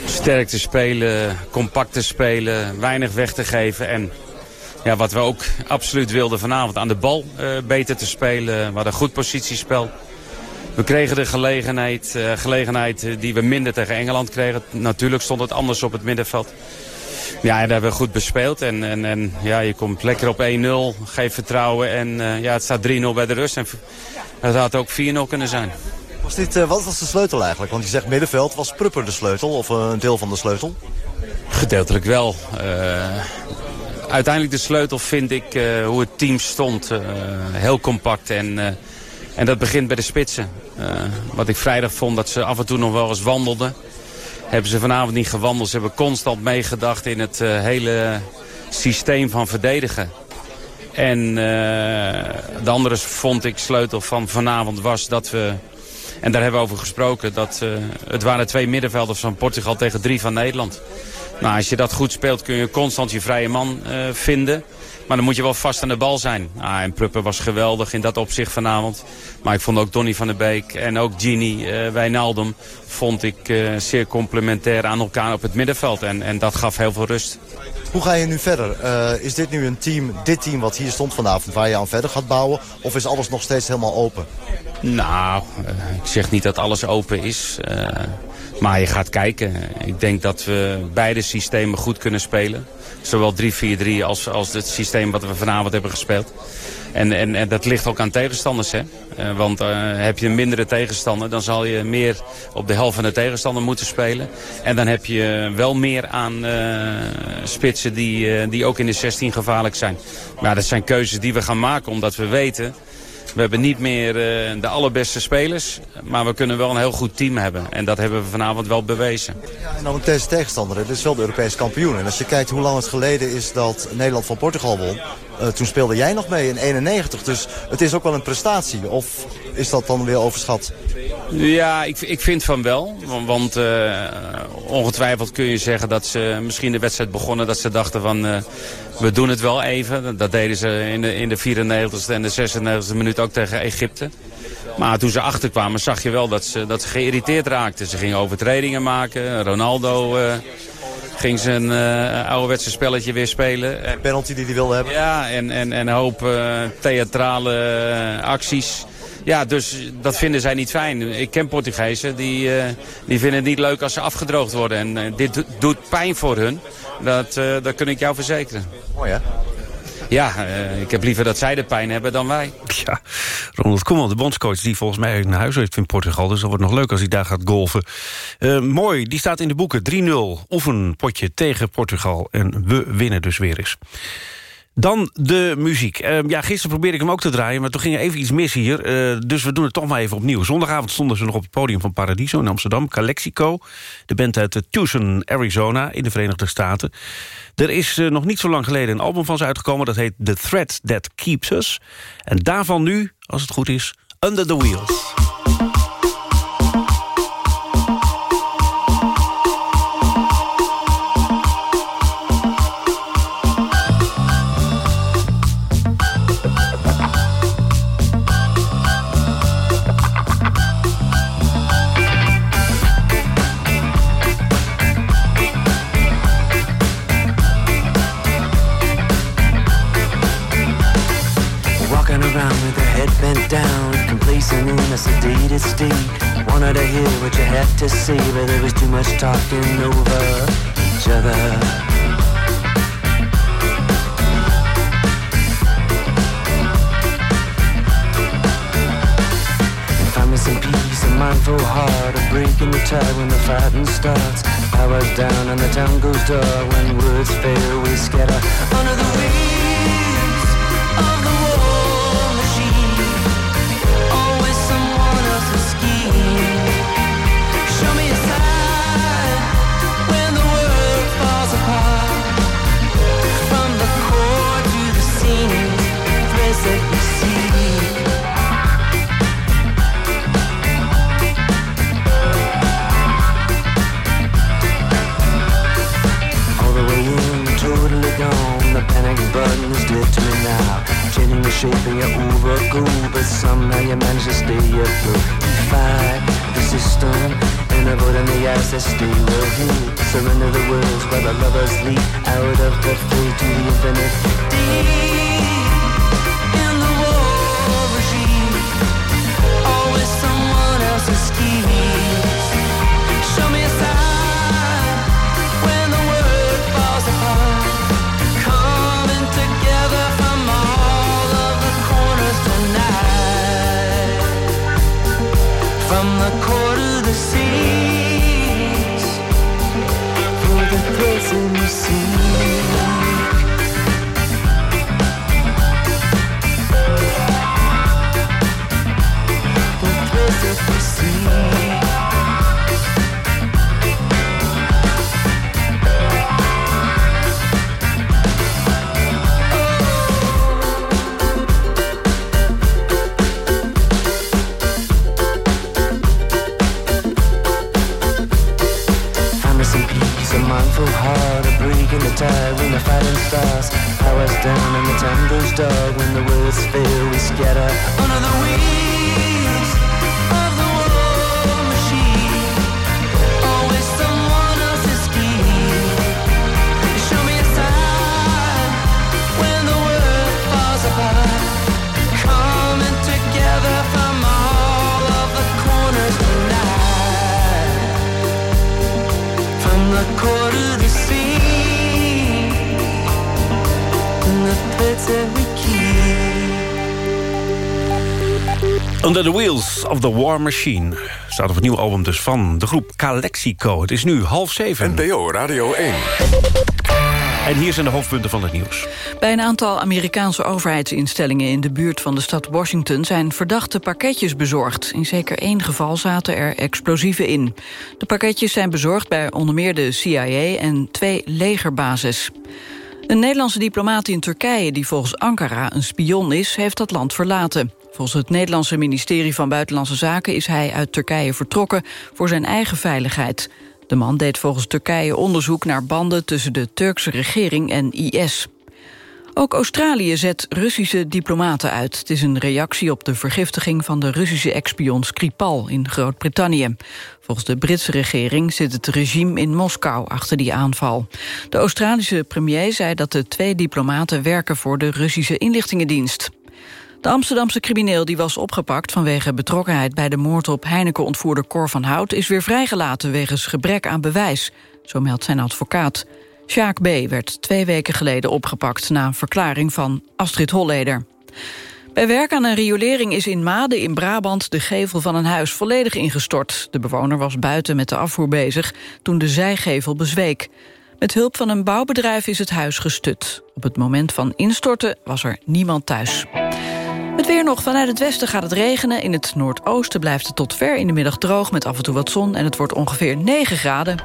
[SPEAKER 16] sterk te spelen, compact te spelen, weinig weg te geven. En ja, wat we ook absoluut wilden vanavond, aan de bal beter te spelen. We hadden goed positiespel. We kregen de gelegenheid, uh, gelegenheid die we minder tegen Engeland kregen. Natuurlijk stond het anders op het middenveld. Ja, en dat hebben we goed bespeeld. En, en, en ja, je komt lekker op 1-0, geeft vertrouwen. En uh, ja, het staat 3-0 bij de rust. En het had ook 4-0 kunnen zijn.
[SPEAKER 14] Was dit, uh, wat was de sleutel eigenlijk? Want je zegt middenveld, was Prupper de sleutel of een deel van de sleutel?
[SPEAKER 16] Gedeeltelijk wel. uiteindelijk de sleutel vind ik eh, hoe het team stond. Eh, heel compact en, eh, en dat begint bij de spitsen. Eh, wat ik vrijdag vond dat ze af en toe nog wel eens wandelden. Hebben ze vanavond niet gewandeld. Ze hebben constant meegedacht in het eh, hele systeem van verdedigen. En eh, de andere vond ik sleutel van vanavond was dat we... En daar hebben we over gesproken. Dat, het waren twee middenvelders van Portugal tegen drie van Nederland. Nou, als je dat goed speelt kun je constant je vrije man eh, vinden. Maar dan moet je wel vast aan de bal zijn. Ah, en Pruppen was geweldig in dat opzicht vanavond. Maar ik vond ook Donny van der Beek en ook Gini eh Wijnaldum... vond ik eh, zeer complementair aan elkaar op het middenveld. En, en dat gaf heel veel rust.
[SPEAKER 14] Hoe ga je nu verder? Is dit nu een team, dit team wat hier stond vanavond, waar je aan verder gaat bouwen? Of is alles nog steeds helemaal open?
[SPEAKER 16] Nou, ik zeg niet dat alles open is. Maar je gaat kijken. Ik denk dat we beide systemen goed kunnen spelen. Zowel 3-4-3 als, als het systeem wat we vanavond hebben gespeeld. En, en, en dat ligt ook aan tegenstanders. Hè? Eh, want eh, heb je mindere tegenstander, dan zal je meer op de helft van de tegenstander moeten spelen. En dan heb je wel meer aan eh, spitsen die, die ook in de 16 gevaarlijk zijn. Maar dat zijn keuzes die we gaan maken omdat we weten... We hebben niet meer eh, de allerbeste spelers, maar we kunnen wel een heel goed team hebben. En dat hebben we vanavond wel bewezen.
[SPEAKER 14] En dan ook deze tegenstander, dit is wel de Europese kampioen. En als je kijkt hoe lang het geleden is dat Nederland van Portugal won... eh, toen speelde jij nog mee in 91, dus het is ook wel een prestatie. Of is dat dan weer overschat?
[SPEAKER 16] Ja, ik, ik vind van wel. Want, eh, ongetwijfeld kun je zeggen dat ze misschien de wedstrijd begonnen... dat ze dachten van, eh, we doen het wel even. Dat deden ze in de, in de 94e en de 96e minuut ook tegen Egypte. Maar toen ze achterkwamen zag je wel dat ze, dat ze geïrriteerd raakten. Ze gingen overtredingen maken. Ronaldo eh, ging zijn eh ouderwetse spelletje weer spelen. En,
[SPEAKER 14] penalty die hij wilde hebben.
[SPEAKER 16] Ja, en, en, en een hoop theatrale acties. Ja, dus dat vinden zij niet fijn. Ik ken Portugezen, die, eh, die vinden het niet leuk als ze afgedroogd worden. En eh, dit do- doet pijn voor hun. Dat, eh, dat kan ik jou verzekeren.
[SPEAKER 14] Mooi hè?
[SPEAKER 16] Ja, eh, ik heb liever dat zij de pijn hebben dan wij.
[SPEAKER 2] Ja, Ronald Koeman, de bondscoach die volgens mij naar huis heeft in Portugal. Dus dat wordt nog leuk als hij daar gaat golfen. Eh, mooi, die staat in de boeken. 3-0, oefenpotje tegen Portugal. En we winnen dus weer eens. Dan de muziek. Eh, ja, gisteren probeerde ik hem ook te draaien, maar toen ging er even iets mis hier. Eh, dus we doen het toch maar even opnieuw. Zondagavond stonden ze nog op het podium van Paradiso in Amsterdam. Calexico, de band uit eh, Tucson, Arizona in de Verenigde Staten. Er is eh, nog niet zo lang geleden een album van ze uitgekomen. Dat heet The Thread That Keeps Us. En daarvan nu, als het goed is, Under the Wheels.
[SPEAKER 12] In a sedated state. Wanted to hear what you had to say, but there was too much talking over each other. Some peace, a mindful heart, a break in the tide when the fighting starts. Powers down and the town goes dark when words fail, we scatter under the wheels of the war will he surrender the words while the lovers leap out of the fray to the infinite deep. see.
[SPEAKER 2] Under the Wheels of the War Machine. Staat op het nieuwe album dus van de groep Calexico. Het is nu half zeven.
[SPEAKER 1] NPO Radio 1.
[SPEAKER 2] En hier zijn de hoofdpunten van het nieuws.
[SPEAKER 4] Bij een aantal Amerikaanse overheidsinstellingen in de buurt van de stad Washington zijn verdachte pakketjes bezorgd. In zeker één geval zaten er explosieven in. De pakketjes zijn bezorgd bij onder meer de CIA en twee legerbases. Een Nederlandse diplomaat in Turkije die volgens Ankara een spion is, heeft dat land verlaten. Volgens het Nederlandse ministerie van Buitenlandse Zaken is hij uit Turkije vertrokken voor zijn eigen veiligheid. De man deed volgens Turkije onderzoek naar banden tussen de Turkse regering en IS. Ook Australië zet Russische diplomaten uit. Het is een reactie op de vergiftiging van de Russische ex-spion Skripal in Groot-Brittannië. Volgens de Britse regering zit het regime in Moskou achter die aanval. De Australische premier zei dat de twee diplomaten werken voor de Russische inlichtingendienst. De Amsterdamse crimineel die was opgepakt vanwege betrokkenheid bij de moord op Heineken-ontvoerder Cor van Hout is weer vrijgelaten wegens gebrek aan bewijs, zo meldt zijn advocaat. Sjaak B. werd twee weken geleden opgepakt na een verklaring van Astrid Holleder. Bij werk aan een riolering is in Maden in Brabant de gevel van een huis volledig ingestort. De bewoner was buiten met de afvoer bezig toen de zijgevel bezweek. Met hulp van een bouwbedrijf is het huis gestut. Op het moment van instorten was er niemand thuis. Het weer nog. Vanuit het westen gaat het regenen. In het noordoosten blijft het tot ver in de middag droog... met af en toe wat zon en het wordt ongeveer 9 graden.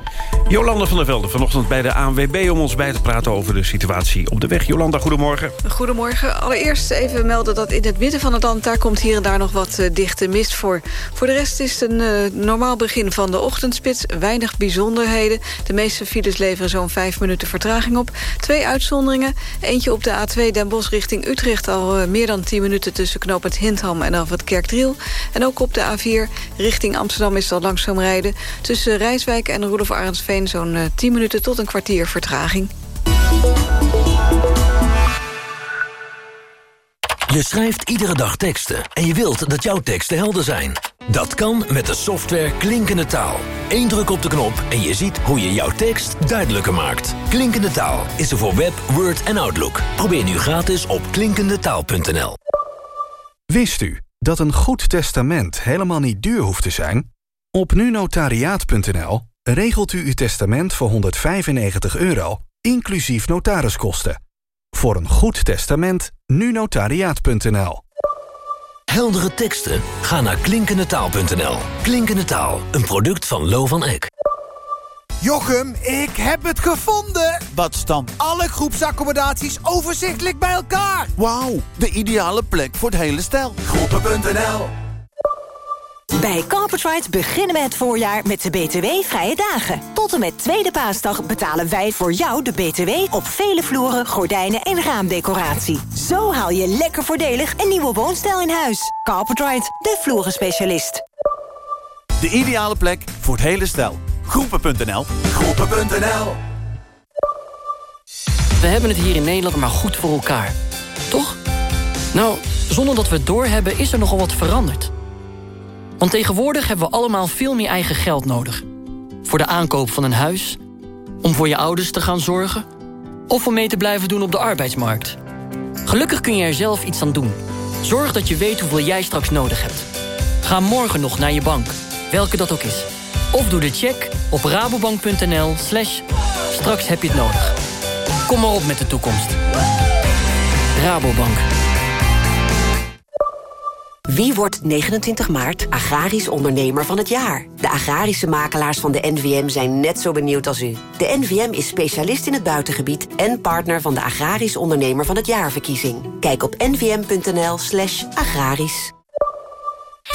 [SPEAKER 2] Jolanda van der Velde vanochtend bij de ANWB... om ons bij te praten over de situatie op de weg. Jolanda, goedemorgen.
[SPEAKER 17] Goedemorgen. Allereerst even melden dat in het midden van het land... daar komt hier en daar nog wat eh, dichte mist voor. Voor de rest is het een eh, normaal begin van de ochtendspits. Weinig bijzonderheden. De meeste files leveren zo'n 5 minuten vertraging op. Twee uitzonderingen. Eentje op de A2 Den Bosch richting Utrecht... al eh, meer dan 10 minuten tussen knooppunt Hindham en af het Kerkdriel. En ook op de A4 richting Amsterdam is het al langzaam rijden. Tussen Rijswijk en Roelof Arendsveen zo'n eh, 10 minuten tot een kwartier vertraging.
[SPEAKER 18] Je schrijft iedere dag teksten en je wilt dat jouw teksten helder zijn. Dat kan met de software Klinkende Taal. Eén druk op de knop en je ziet hoe je jouw tekst duidelijker maakt. Klinkende Taal is er voor Web, Word en Outlook. Probeer nu gratis op klinkendetaal.nl.
[SPEAKER 19] Wist u dat een goed testament helemaal niet duur hoeft te zijn? Op nunotariaat.nl regelt u uw testament voor 195 euro, inclusief notariskosten. Voor een goed testament, nunotariaat.nl.
[SPEAKER 18] Heldere teksten? Ga naar klinkendetaal.nl. Klinkende Taal, een product van Lo van Eck.
[SPEAKER 20] Jochem, ik heb het gevonden! Wat staan alle groepsaccommodaties overzichtelijk bij elkaar? Wauw, de ideale plek voor het hele stel. Groepen.nl
[SPEAKER 21] Bij Carpetride beginnen we het voorjaar met de BTW-vrije dagen. Tot en met tweede paasdag betalen wij voor jou de BTW... op vele vloeren, gordijnen en raamdecoratie. Zo haal je lekker voordelig een nieuwe woonstijl in huis. Carpetride, de vloeren specialist.
[SPEAKER 20] De ideale plek voor het hele stel. Groepen.nl Groepen.nl
[SPEAKER 22] We hebben het hier in Nederland maar goed voor elkaar. Toch? Nou, zonder dat we het doorhebben is er nogal wat veranderd. Want tegenwoordig hebben we allemaal veel meer eigen geld nodig. Voor de aankoop van een huis, om voor je ouders te gaan zorgen... of om mee te blijven doen op de arbeidsmarkt. Gelukkig kun je er zelf iets aan doen. Zorg dat je weet hoeveel jij straks nodig hebt. Ga morgen nog naar je bank, welke dat ook is. Of doe de check op rabobank.nl slash straks heb je het nodig. Kom maar op met de toekomst. Rabobank.
[SPEAKER 23] Wie wordt 29 maart agrarisch ondernemer van het jaar? De agrarische makelaars van de NVM zijn net zo benieuwd als u. De NVM is specialist in het buitengebied en partner van de agrarisch ondernemer van het jaarverkiezing. Kijk op nvm.nl slash agrarisch.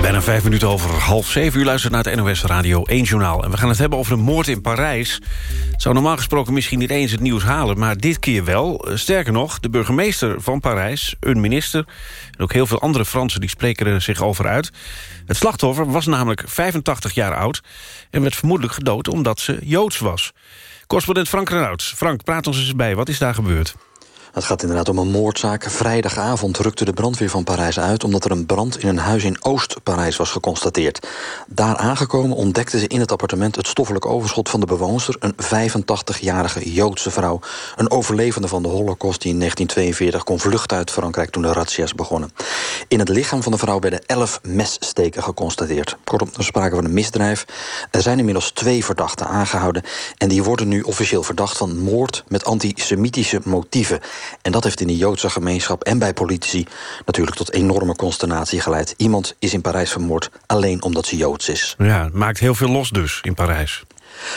[SPEAKER 2] Bijna vijf minuten over half zeven. U luistert naar het NOS Radio 1 Journaal. En we gaan het hebben over een moord in Parijs. Het zou normaal gesproken misschien niet eens het nieuws halen... maar dit keer wel. Sterker nog, de burgemeester van Parijs, een minister... en ook heel veel andere Fransen die spreken er zich over uit. Het slachtoffer was namelijk 85 jaar oud... en werd vermoedelijk gedood omdat ze Joods was. Correspondent Frank Renaud. Frank, praat ons eens bij. Wat is daar gebeurd?
[SPEAKER 24] Het gaat inderdaad om een moordzaak. Vrijdagavond rukte de brandweer van Parijs uit... omdat er een brand in een huis in Oost-Parijs was geconstateerd. Daar aangekomen ontdekten ze in het appartement... het stoffelijk overschot van de bewoonster... een 85-jarige Joodse vrouw. Een overlevende van de holocaust die in 1942 kon vluchten uit Frankrijk... toen de razzia's begonnen. In het lichaam van de vrouw werden 11 messteken geconstateerd. Kortom, er sprake van een misdrijf. Er zijn inmiddels twee verdachten aangehouden... en die worden nu officieel verdacht van moord met antisemitische motieven... En dat heeft in de Joodse gemeenschap en bij politici natuurlijk tot enorme consternatie geleid. Iemand is in Parijs vermoord alleen omdat ze Joods is.
[SPEAKER 2] Ja, maakt heel veel los dus in Parijs.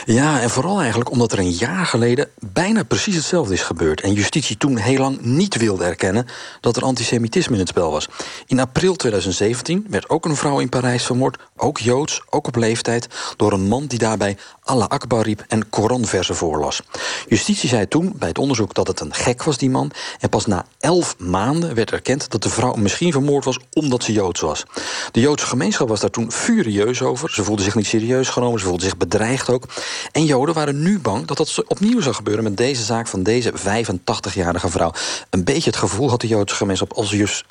[SPEAKER 24] Ja, en vooral eigenlijk omdat er een jaar geleden bijna precies hetzelfde is gebeurd. En justitie toen heel lang niet wilde erkennen dat er antisemitisme in het spel was. In april 2017 werd ook een vrouw in Parijs vermoord, ook Joods, ook op leeftijd, door een man die daarbij Allah Akbar riep en Koranversen voorlas. Justitie zei toen bij het onderzoek dat het een gek was, die man. En pas na elf maanden werd erkend dat de vrouw misschien vermoord was omdat ze Joods was. De Joodse gemeenschap was daar toen furieus over. Ze voelden zich niet serieus genomen, ze voelden zich bedreigd ook. En Joden waren nu bang dat dat opnieuw zou gebeuren met deze zaak van deze 85-jarige vrouw. Een beetje het gevoel had de Joodse gemeenschap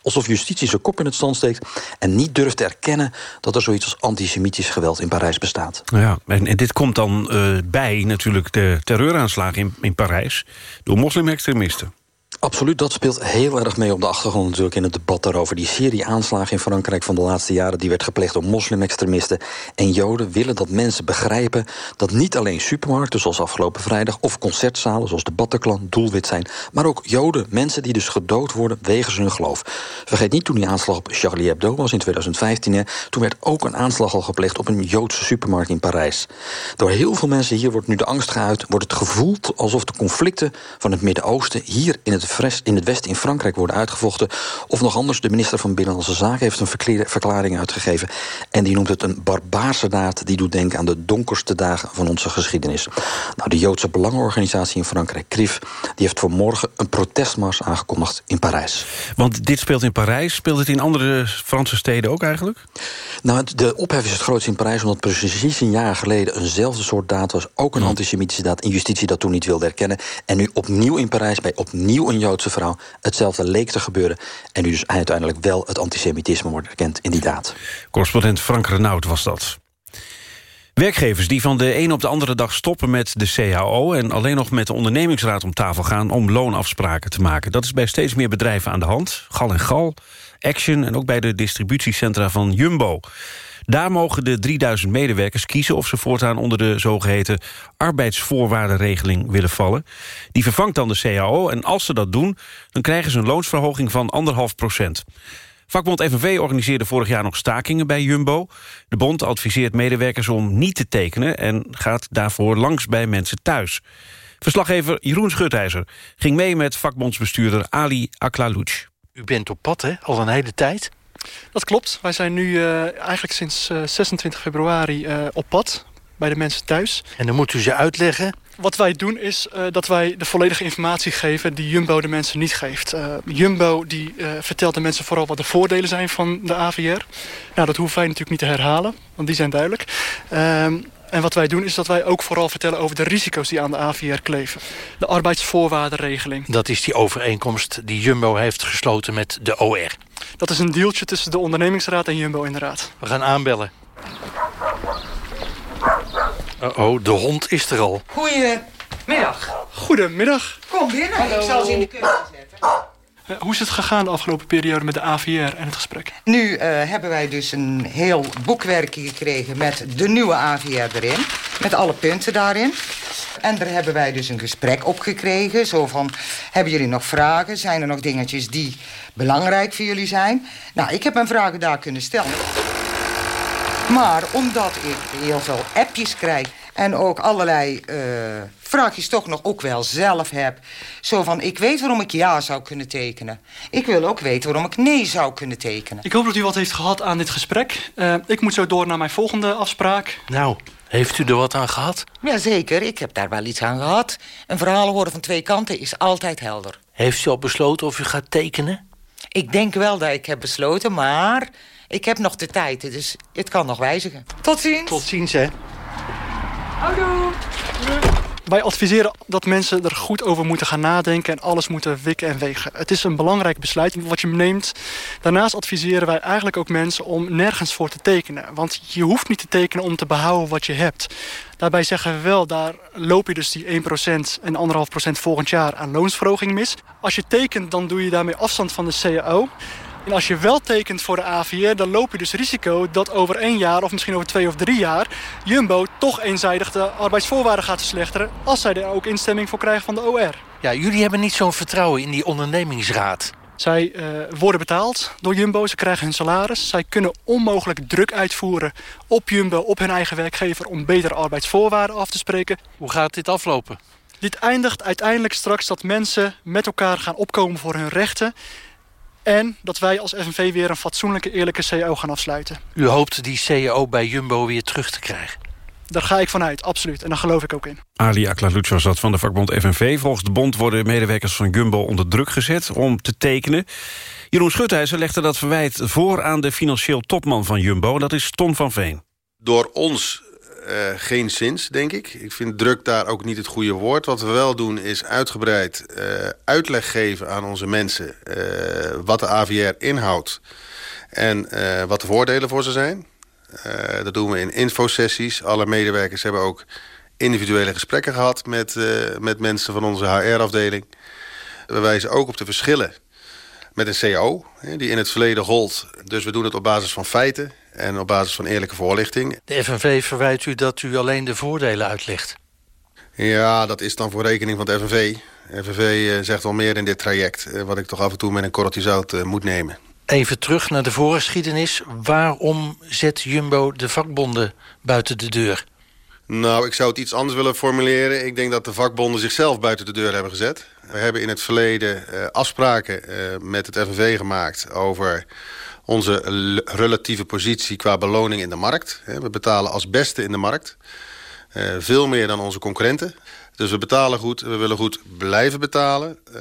[SPEAKER 24] alsof justitie zijn kop in het stand steekt en niet durft te erkennen dat er zoiets als antisemitisch geweld in Parijs bestaat.
[SPEAKER 2] Ja, en, dit komt dan uh, bij natuurlijk de terreuraanslagen in, in Parijs door moslimextremisten.
[SPEAKER 24] Absoluut, dat speelt heel erg mee op de achtergrond natuurlijk in het debat daarover. Die serie aanslagen in Frankrijk van de laatste jaren... die werd gepleegd door moslimextremisten. En Joden willen dat mensen begrijpen dat niet alleen supermarkten... zoals afgelopen vrijdag, of concertzalen zoals de Bataclan doelwit zijn... maar ook Joden, mensen die dus gedood worden wegens hun geloof. Vergeet niet toen die aanslag op Charlie Hebdo was in 2015... Hè, toen werd ook een aanslag al gepleegd op een Joodse supermarkt in Parijs. Door heel veel mensen hier wordt nu de angst geuit... wordt het gevoeld alsof de conflicten van het Midden-Oosten... hier in het in het Westen in Frankrijk worden uitgevochten. Of nog anders, de minister van Binnenlandse Zaken heeft een verklaring uitgegeven. En die noemt het een barbaarse daad die doet denken aan de donkerste dagen van onze geschiedenis. Nou, de Joodse Belangenorganisatie in Frankrijk, CRIF, die heeft voor morgen een protestmars aangekondigd in Parijs.
[SPEAKER 2] Want dit speelt in Parijs, speelt het in andere Franse steden ook eigenlijk?
[SPEAKER 24] Nou, de ophef is het grootst in Parijs, omdat precies een jaar geleden eenzelfde soort daad was. Ook een antisemitische daad. En justitie dat toen niet wilde erkennen. En nu opnieuw in Parijs bij opnieuw een Joodse vrouw. Hetzelfde leek te gebeuren. En nu dus uiteindelijk wel het antisemitisme wordt erkend in die daad.
[SPEAKER 2] Correspondent Frank Renaud was dat. Werkgevers die van de een op de andere dag stoppen met de CAO... en alleen nog met de ondernemingsraad om tafel gaan... om loonafspraken te maken. Dat is bij steeds meer bedrijven aan de hand. Gal en Gal, Action en ook bij de distributiecentra van Jumbo. Daar mogen de 3000 medewerkers kiezen of ze voortaan onder de zogeheten arbeidsvoorwaardenregeling willen vallen. Die vervangt dan de CAO en als ze dat doen, dan krijgen ze een loonsverhoging van 1,5 procent. Vakbond FNV organiseerde vorig jaar nog stakingen bij Jumbo. De bond adviseert medewerkers om niet te tekenen... en gaat daarvoor langs bij mensen thuis. Verslaggever Jeroen Schutheiser ging mee met vakbondsbestuurder Ali Aklalouch.
[SPEAKER 25] U bent op pad, hè? Al een hele tijd?
[SPEAKER 26] Dat klopt. Wij zijn nu uh, eigenlijk sinds uh, 26 februari uh, op pad bij de mensen thuis.
[SPEAKER 25] En dan moet u ze uitleggen?
[SPEAKER 26] Wat wij doen is uh, dat wij de volledige informatie geven die Jumbo de mensen niet geeft. Uh, Jumbo die, uh, vertelt de mensen vooral wat de voordelen zijn van de AVR. Nou, dat hoeven wij natuurlijk niet te herhalen, want die zijn duidelijk. En wat wij doen is dat wij ook vooral vertellen over de risico's die aan de AVR kleven. De arbeidsvoorwaardenregeling.
[SPEAKER 25] Dat is die overeenkomst die Jumbo heeft gesloten met de OR.
[SPEAKER 26] Dat is een deeltje tussen de ondernemingsraad en Jumbo inderdaad.
[SPEAKER 25] We gaan aanbellen. Uh oh, de hond is er al.
[SPEAKER 27] Goedemiddag.
[SPEAKER 26] Goedemiddag.
[SPEAKER 27] Kom binnen, Hallo. ik zal ze in de keuken zetten.
[SPEAKER 26] Uh, hoe is het gegaan de afgelopen periode met de AVR en het gesprek?
[SPEAKER 27] Nu uh, hebben wij dus een heel boekwerkje gekregen met de nieuwe AVR erin. Met alle punten daarin. En daar hebben wij dus een gesprek op gekregen. Zo van, hebben jullie nog vragen? Zijn er nog dingetjes die belangrijk voor jullie zijn? Nou, ik heb mijn vragen daar kunnen stellen. Maar omdat ik heel veel appjes krijg... en ook allerlei uh, vraagjes toch nog ook wel zelf heb. Zo van, ik weet waarom ik ja zou kunnen tekenen. Ik wil ook weten waarom ik nee zou kunnen tekenen.
[SPEAKER 26] Ik hoop dat u wat heeft gehad aan dit gesprek. Eh, ik moet zo door naar mijn volgende afspraak.
[SPEAKER 25] Nou, heeft u er wat aan gehad?
[SPEAKER 27] Jazeker, ik heb daar wel iets aan gehad. Een verhaal horen van twee kanten is altijd helder.
[SPEAKER 25] Heeft u al besloten of u gaat tekenen?
[SPEAKER 27] Ik denk wel dat ik heb besloten, maar ik heb nog de tijd. Dus het kan nog wijzigen. Tot ziens.
[SPEAKER 25] Tot ziens, hè.
[SPEAKER 26] Houdoe. Wij adviseren dat mensen er goed over moeten gaan nadenken... en alles moeten wikken en wegen. Het is een belangrijk besluit wat je neemt. Daarnaast adviseren wij eigenlijk ook mensen om nergens voor te tekenen. Want je hoeft niet te tekenen om te behouden wat je hebt. Daarbij zeggen we wel, daar loop je dus die 1% en 1,5% volgend jaar aan loonsverhoging mis. Als je tekent, dan doe je daarmee afstand van de CAO. En als je wel tekent voor de AVR, dan loop je dus risico dat over één jaar of misschien over twee of drie jaar Jumbo toch eenzijdig de arbeidsvoorwaarden gaat verslechteren als zij er ook instemming voor krijgen van de OR.
[SPEAKER 25] Ja, jullie hebben niet zo'n vertrouwen in die ondernemingsraad.
[SPEAKER 26] Zij eh, worden betaald door Jumbo, ze krijgen hun salaris. Zij kunnen onmogelijk druk uitvoeren op Jumbo, op hun eigen werkgever... om betere arbeidsvoorwaarden af te spreken.
[SPEAKER 25] Hoe gaat dit aflopen?
[SPEAKER 26] Dit eindigt uiteindelijk straks dat mensen met elkaar gaan opkomen voor hun rechten... en dat wij als FNV weer een fatsoenlijke, eerlijke CEO gaan afsluiten.
[SPEAKER 25] U hoopt die CEO bij Jumbo weer terug te krijgen.
[SPEAKER 26] Daar ga ik vanuit, absoluut. En daar geloof ik ook in.
[SPEAKER 2] Ali Akladluc was dat van de vakbond FNV. Volgens de bond worden medewerkers van Jumbo onder druk gezet om te tekenen. Jeroen Schutijzer legde dat verwijt voor aan de financieel topman van Jumbo. Dat is Ton van Veen.
[SPEAKER 28] Door ons uh, geen zins, denk ik. Ik vind druk daar ook niet het goede woord. Wat we wel doen is uitgebreid uh, uitleg geven aan onze mensen... Uh, wat de AVR inhoudt en wat de voordelen voor ze zijn. Dat doen we in infosessies. Alle medewerkers hebben ook individuele gesprekken gehad... met, met mensen van onze HR-afdeling. We wijzen ook op de verschillen met een CO... die in het verleden gold. Dus we doen het op basis van feiten en op basis van eerlijke voorlichting.
[SPEAKER 25] De FNV verwijt u dat u alleen de voordelen uitlegt.
[SPEAKER 28] Ja, dat is dan voor rekening van de FNV. De FNV uh, zegt wel meer in dit traject... wat ik toch af en toe met een korreltje zout moet nemen.
[SPEAKER 25] Even terug naar de voorgeschiedenis. Waarom zet Jumbo de vakbonden buiten de deur?
[SPEAKER 28] Nou, ik zou het iets anders willen formuleren. Ik denk dat de vakbonden zichzelf buiten de deur hebben gezet. We hebben in het verleden afspraken met het FNV gemaakt... over onze relatieve positie qua beloning in de markt. We betalen als beste in de markt. Uh, veel meer dan onze concurrenten. Dus we betalen goed, we willen goed blijven betalen. Uh,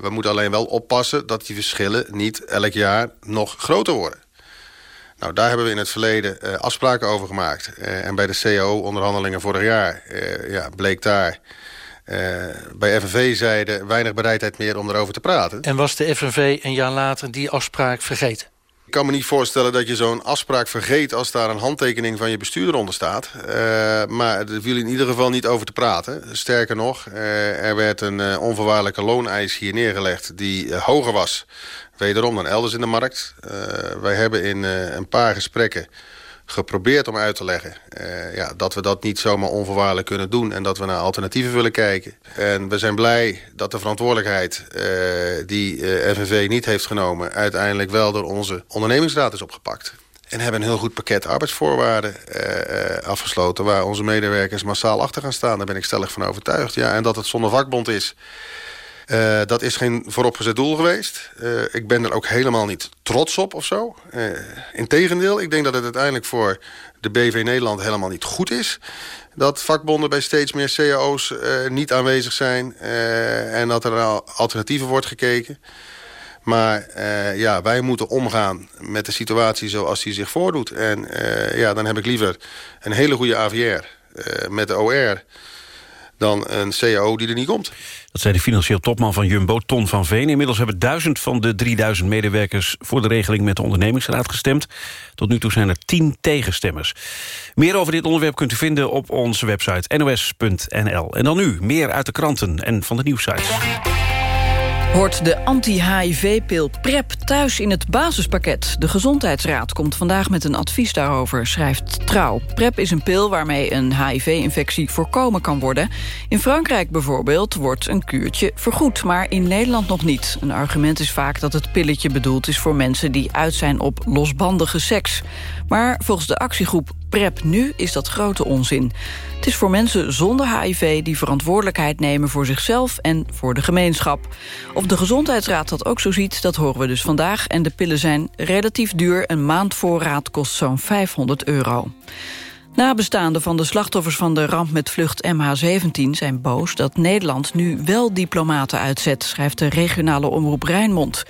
[SPEAKER 28] we moeten alleen wel oppassen dat die verschillen niet elk jaar nog groter worden. Nou, daar hebben we in het verleden uh, afspraken over gemaakt. En bij de CAO-onderhandelingen vorig jaar ja, bleek daar... bij FNV zeiden weinig bereidheid meer om erover te praten.
[SPEAKER 25] En was de FNV een jaar later die afspraak vergeten?
[SPEAKER 28] Ik kan me niet voorstellen dat je zo'n afspraak vergeet... als daar een handtekening van je bestuurder onder staat. Uh, maar er viel in ieder geval niet over te praten. Sterker nog, uh, er werd een uh, onvoorwaardelijke looneis hier neergelegd... die hoger was, wederom dan elders in de markt. wij hebben in een paar gesprekken geprobeerd om uit te leggen... Uh, ja, dat we dat niet zomaar onvoorwaardelijk kunnen doen... en dat we naar alternatieven willen kijken. En we zijn blij dat de verantwoordelijkheid uh, die uh, FNV niet heeft genomen... uiteindelijk wel door onze ondernemingsraad is opgepakt. En hebben een heel goed pakket arbeidsvoorwaarden afgesloten... waar onze medewerkers massaal achter gaan staan. Daar ben ik stellig van overtuigd. Ja, en dat het zonder vakbond is... Uh, dat is geen vooropgezet doel geweest. Uh, ik ben er ook helemaal niet trots op of zo. Uh, Integendeel, ik denk dat het uiteindelijk voor de BV Nederland helemaal niet goed is. Dat vakbonden bij steeds meer cao's niet aanwezig zijn. en dat er naar alternatieven wordt gekeken. Maar ja, wij moeten omgaan met de situatie zoals die zich voordoet. En ja, dan heb ik liever een hele goede AVR met de OR dan een CAO die er niet komt.
[SPEAKER 2] Dat zei de financieel topman van Jumbo, Ton van Veen. Inmiddels hebben duizend van de 3000 medewerkers... voor de regeling met de ondernemingsraad gestemd. Tot nu toe zijn er 10 tegenstemmers. Meer over dit onderwerp kunt u vinden op onze website nos.nl. En dan nu, meer uit de kranten en van de nieuwsites.
[SPEAKER 4] Hoort de anti-HIV-pil PrEP thuis in het basispakket? De Gezondheidsraad komt vandaag met een advies daarover, schrijft Trouw. PrEP is een pil waarmee een HIV-infectie voorkomen kan worden. In Frankrijk bijvoorbeeld wordt een kuurtje vergoed, maar in Nederland nog niet. Een argument is vaak dat het pilletje bedoeld is voor mensen die uit zijn op losbandige seks. Maar volgens de actiegroep PrEP nu is dat grote onzin. Het is voor mensen zonder HIV die verantwoordelijkheid nemen voor zichzelf en voor de gemeenschap. Of de Gezondheidsraad dat ook zo ziet, dat horen we dus vandaag. En de pillen zijn relatief duur. Een maandvoorraad kost zo'n 500 euro. Nabestaanden van de slachtoffers van de ramp met vlucht MH17 zijn boos dat Nederland nu wel diplomaten uitzet, schrijft de regionale omroep Rijnmond.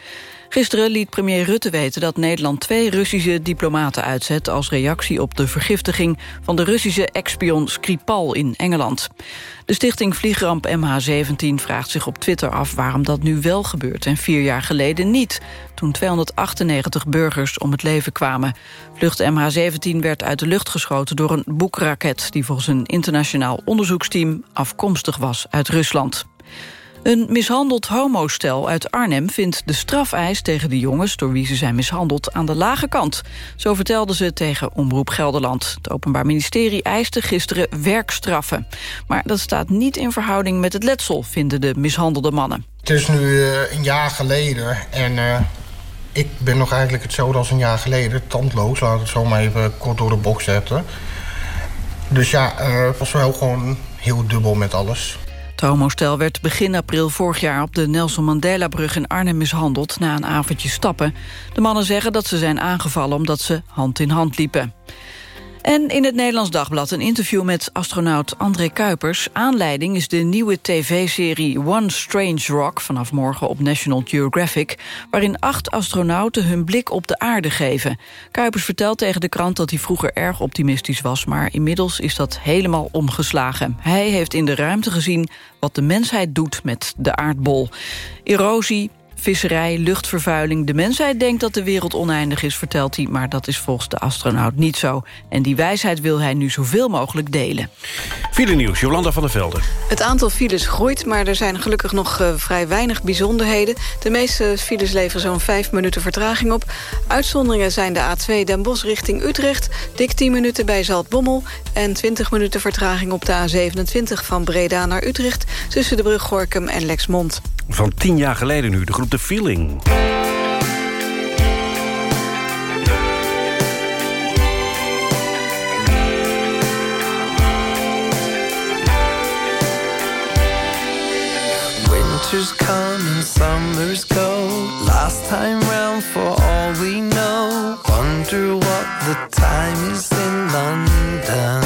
[SPEAKER 4] Gisteren liet premier Rutte weten dat Nederland twee Russische diplomaten uitzet... als reactie op de vergiftiging van de Russische ex-spion Skripal in Engeland. De stichting Vliegramp MH17 vraagt zich op Twitter af waarom dat nu wel gebeurt... en vier jaar geleden niet, toen 298 burgers om het leven kwamen. Vlucht MH17 werd uit de lucht geschoten door een boekraket... die volgens een internationaal onderzoeksteam afkomstig was uit Rusland. Een mishandeld homostel uit Arnhem vindt de strafeis tegen de jongens... door wie ze zijn mishandeld aan de lage kant. Zo vertelden ze tegen Omroep Gelderland. Het Openbaar Ministerie eiste gisteren werkstraffen. Maar dat staat niet in verhouding met het letsel, vinden de mishandelde mannen.
[SPEAKER 29] Het is nu eh, een jaar geleden en eh, ik ben nog eigenlijk hetzelfde als een jaar geleden. Tandloos, laat ik het zo maar even kort door de bocht zetten. Dus ja, eh, het was wel gewoon heel dubbel met alles.
[SPEAKER 4] Het homostel werd begin april vorig jaar op de Nelson Mandela-brug in Arnhem mishandeld na een avondje stappen. De mannen zeggen dat ze zijn aangevallen omdat ze hand in hand liepen. En in het Nederlands Dagblad een interview met astronaut André Kuipers. Aanleiding is de nieuwe tv-serie One Strange Rock... vanaf morgen op National Geographic... waarin acht astronauten hun blik op de aarde geven. Kuipers vertelt tegen de krant dat hij vroeger erg optimistisch was... maar inmiddels is dat helemaal omgeslagen. Hij heeft in de ruimte gezien wat de mensheid doet met de aardbol. Erosie, visserij, luchtvervuiling. De mensheid denkt dat de wereld oneindig is, vertelt hij... maar dat is volgens de astronaut niet zo. En die wijsheid wil hij nu zoveel mogelijk delen.
[SPEAKER 2] File nieuws, Jolanda van der Velde.
[SPEAKER 17] Het aantal files groeit, maar er zijn gelukkig nog uh, vrij weinig bijzonderheden. De meeste files leveren zo'n 5 minuten vertraging op. Uitzonderingen zijn de A2 Den Bosch richting Utrecht... dik 10 minuten bij Zaltbommel... en 20 minuten vertraging op de A27 van Breda naar Utrecht... tussen de brug Gorkum en Lexmond.
[SPEAKER 2] Van tien jaar geleden nu, de groep The Feeling.
[SPEAKER 12] Winter's come and summer's go. Last time round for all we know. Wonder what the time is in London.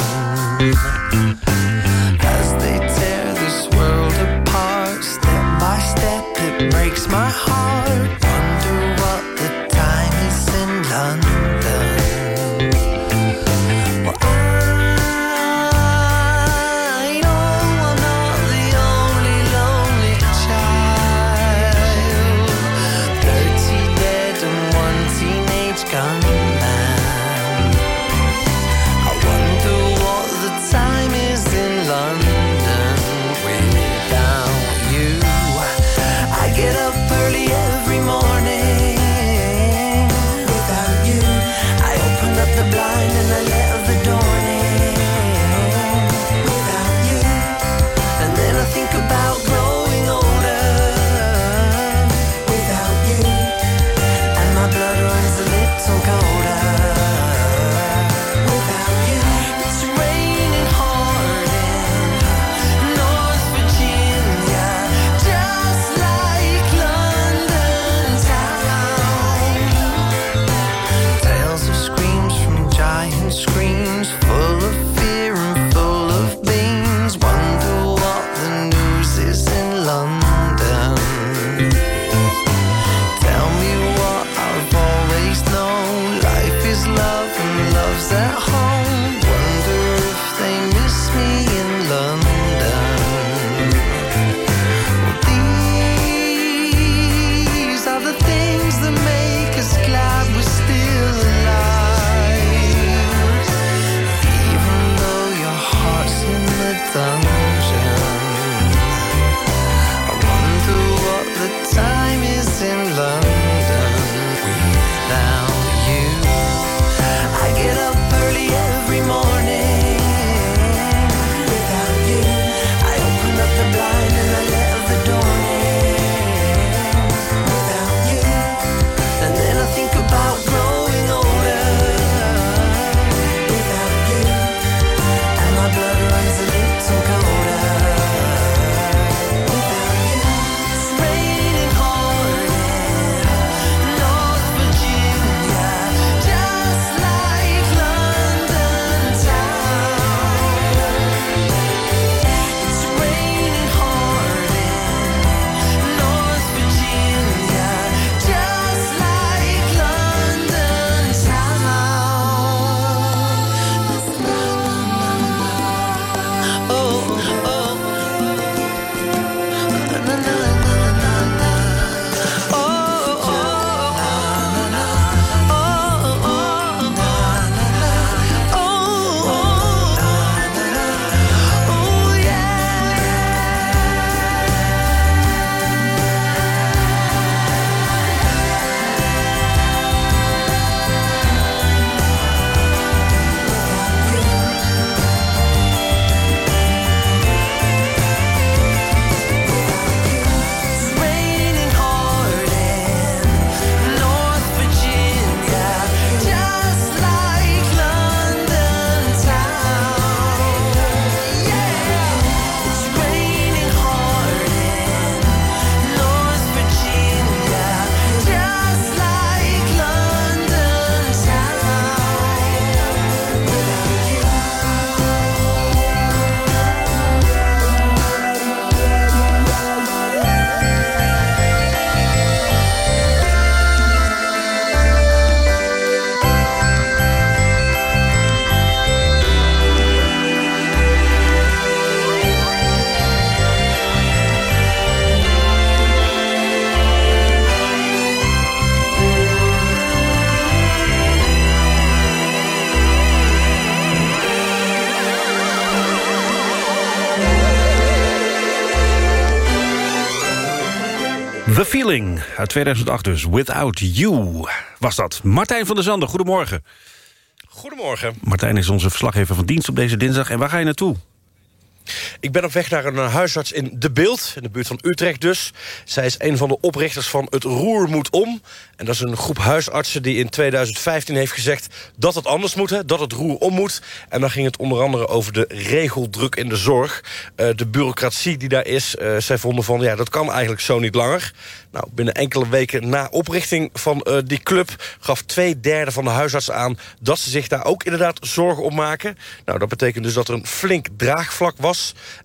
[SPEAKER 2] Feeling, uit 2008 dus. Without You was dat. Martijn van der Zanden, goedemorgen.
[SPEAKER 30] Goedemorgen.
[SPEAKER 2] Martijn is onze verslaggever van dienst op deze dinsdag. En waar ga je naartoe?
[SPEAKER 30] Ik ben op weg naar een huisarts in De Beeld, in de buurt van Utrecht dus. Zij is een van de oprichters van Het Roer Moet Om. En dat is een groep huisartsen die in 2015 heeft gezegd... dat het anders moet, dat het roer om moet. En dan ging het onder andere over de regeldruk in de zorg. Uh, de bureaucratie die daar is. Uh, zij vonden van, ja, dat kan eigenlijk zo niet langer. Nou, binnen enkele weken na oprichting van die club... gaf twee derde van de huisartsen aan... dat ze zich daar ook inderdaad zorgen op maken. Nou, dat betekent dus dat er een flink draagvlak was.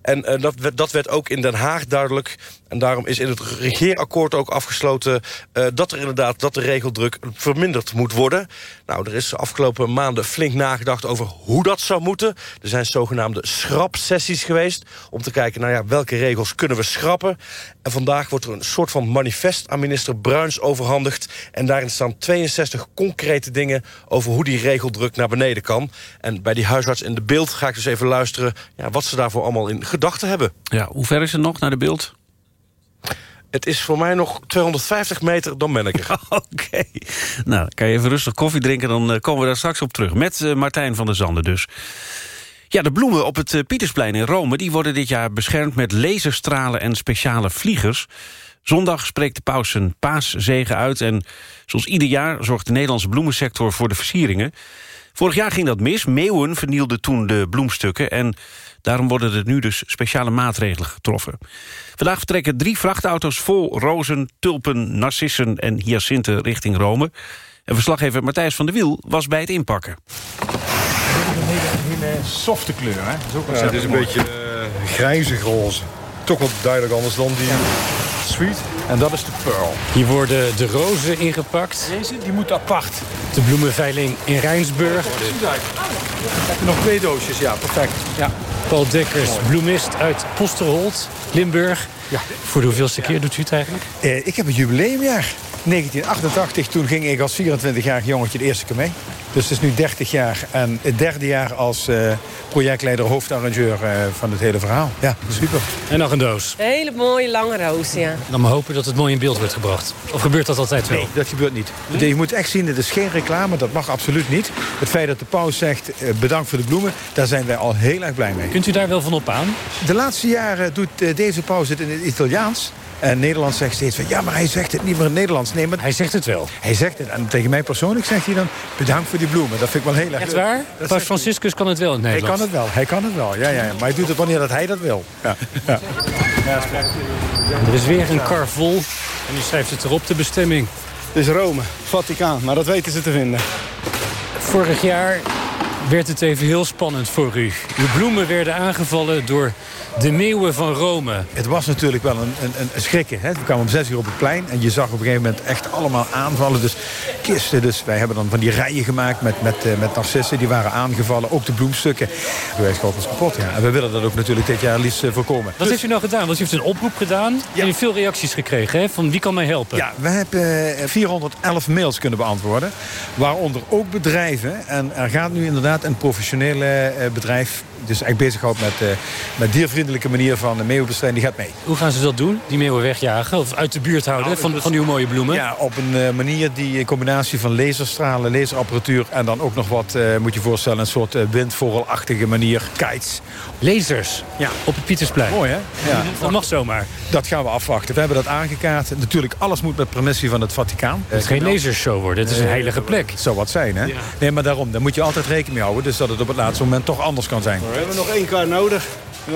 [SPEAKER 30] En uh, dat, dat werd ook in Den Haag duidelijk. En daarom is in het regeerakkoord ook afgesloten... Uh, dat er inderdaad dat de regeldruk verminderd moet worden. Nou, er is de afgelopen maanden flink nagedacht over hoe dat zou moeten. Er zijn zogenaamde schrapsessies geweest... om te kijken, nou ja, welke regels kunnen we schrappen. En vandaag wordt er een soort van manifest aan minister Bruins overhandigd. En daarin staan 62 concrete dingen over hoe die regeldruk naar beneden kan. En bij die huisarts in de beeld ga ik dus even luisteren... Ja, wat ze daarvoor allemaal in gedachten hebben.
[SPEAKER 2] Ja, hoe ver is het nog naar de beeld?
[SPEAKER 30] Het is voor mij nog 250 meter, dan ben ik er. [LAUGHS]
[SPEAKER 2] Oké. Nou, kan je even rustig koffie drinken, dan uh, komen we daar straks op terug. Met uh, Martijn van der Zanden dus. Ja, de bloemen op het uh, Pietersplein in Rome... die worden dit jaar beschermd met laserstralen en speciale vliegers. Zondag spreekt de paus zijn paaszegen uit... en zoals ieder jaar zorgt de Nederlandse bloemensector voor de versieringen. Vorig jaar ging dat mis. Meeuwen vernielden toen de bloemstukken... en Daarom worden er nu dus speciale maatregelen getroffen. Vandaag vertrekken drie vrachtauto's vol rozen, tulpen, narcissen en hyacinten richting Rome. En verslaggever Matthijs van der Wiel was bij het inpakken.
[SPEAKER 31] Een hele, hele softe kleur, hè?
[SPEAKER 32] Dat is, ook ja, het is een beetje uh, grijzig roze. Toch wat duidelijk anders dan die... Ja. Sweet.
[SPEAKER 31] En dat is de Pearl. Hier worden de rozen ingepakt.
[SPEAKER 32] Deze, die moet apart.
[SPEAKER 31] De bloemenveiling in Rijnsburg.
[SPEAKER 32] Nog twee doosjes, ja, perfect.
[SPEAKER 31] Ja. Paul Dekkers, bloemist uit Posterholt, Limburg. Ja. Voor de hoeveelste keer doet u het eigenlijk?
[SPEAKER 32] Eh, ik heb een jubileumjaar. 1988, toen ging ik als 24-jarig jongetje de eerste keer mee. Dus het is nu 30 jaar en het derde jaar als uh, projectleider, hoofdarrangeur uh, van het hele verhaal. Ja, super.
[SPEAKER 31] En nog een doos.
[SPEAKER 33] Een hele mooie lange roos, ja.
[SPEAKER 31] Dan maar hopen dat het mooi in beeld wordt gebracht. Of gebeurt dat altijd wel?
[SPEAKER 32] Nee, dat gebeurt niet. Hm? Je moet echt zien, het is geen reclame, dat mag absoluut niet. Het feit dat de paus zegt, uh, bedankt voor de bloemen, daar zijn wij al heel erg blij mee.
[SPEAKER 31] Kunt u daar wel van op aan?
[SPEAKER 32] De laatste jaren doet deze paus het in het Italiaans. En Nederland zegt steeds van, ja, maar hij zegt het niet meer in het Nederlands. Nee, maar
[SPEAKER 31] hij zegt het wel.
[SPEAKER 32] Hij zegt het. En tegen mij persoonlijk zegt hij dan, bedankt voor die bloemen. Dat vind ik wel heel erg
[SPEAKER 31] Echt waar? Paus Franciscus kan het wel in het
[SPEAKER 32] Nederlands. Hij kan het wel, hij kan het wel. Ja, ja, ja. Maar hij doet het wanneer dat hij dat wil. Ja. ja.
[SPEAKER 31] ja er is weer een kar vol. En nu schrijft het erop, de bestemming.
[SPEAKER 32] Het is Rome, Vaticaan, maar dat weten ze te vinden.
[SPEAKER 31] Vorig jaar werd het even heel spannend voor u. Uw bloemen werden aangevallen door de meeuwen van Rome.
[SPEAKER 32] Het was natuurlijk wel een, een, een schrikken. Hè? We kwamen om zes uur op het plein en je zag op een gegeven moment echt allemaal aanvallen. Dus kisten, dus wij hebben dan van die rijen gemaakt met, met, uh, met narcissen. Die waren aangevallen, ook de bloemstukken. Wij schoten ons kapot, ja. En we willen dat ook natuurlijk dit jaar liefst uh, voorkomen.
[SPEAKER 31] Wat dus... heeft u nou gedaan? Want u heeft een oproep gedaan ja. en u heeft veel reacties gekregen. Hè? Van wie kan mij helpen?
[SPEAKER 32] Ja, we hebben uh, 411 mails kunnen beantwoorden. Waaronder ook bedrijven. En er gaat nu inderdaad een professionele bedrijf dus eigenlijk bezighoudt met, uh, met diervriendelijke manier van meeuwenbestrijding, die gaat mee.
[SPEAKER 31] Hoe gaan ze dat doen, die meeuwen wegjagen? Of uit de buurt houden nou, van, dus, van uw mooie bloemen?
[SPEAKER 32] Ja, op een uh, manier die een combinatie van laserstralen, laserapparatuur... en dan ook nog wat, moet je voorstellen, een soort windvogelachtige manier, kites.
[SPEAKER 31] Lasers?
[SPEAKER 32] Ja.
[SPEAKER 31] Op het Pietersplein?
[SPEAKER 32] Mooi, hè? Ja.
[SPEAKER 31] Dat mag zomaar.
[SPEAKER 32] Dat gaan we afwachten. We hebben dat aangekaart. Natuurlijk, alles moet met permissie van het Vaticaan.
[SPEAKER 31] Het is geen lasershow worden, het is een heilige plek.
[SPEAKER 32] Het zou wat zijn, hè? Ja. Nee, maar daarom, daar moet je altijd rekening mee houden. Dus dat het op het laatste moment toch anders kan zijn.
[SPEAKER 31] We
[SPEAKER 32] hebben nog één kar nodig.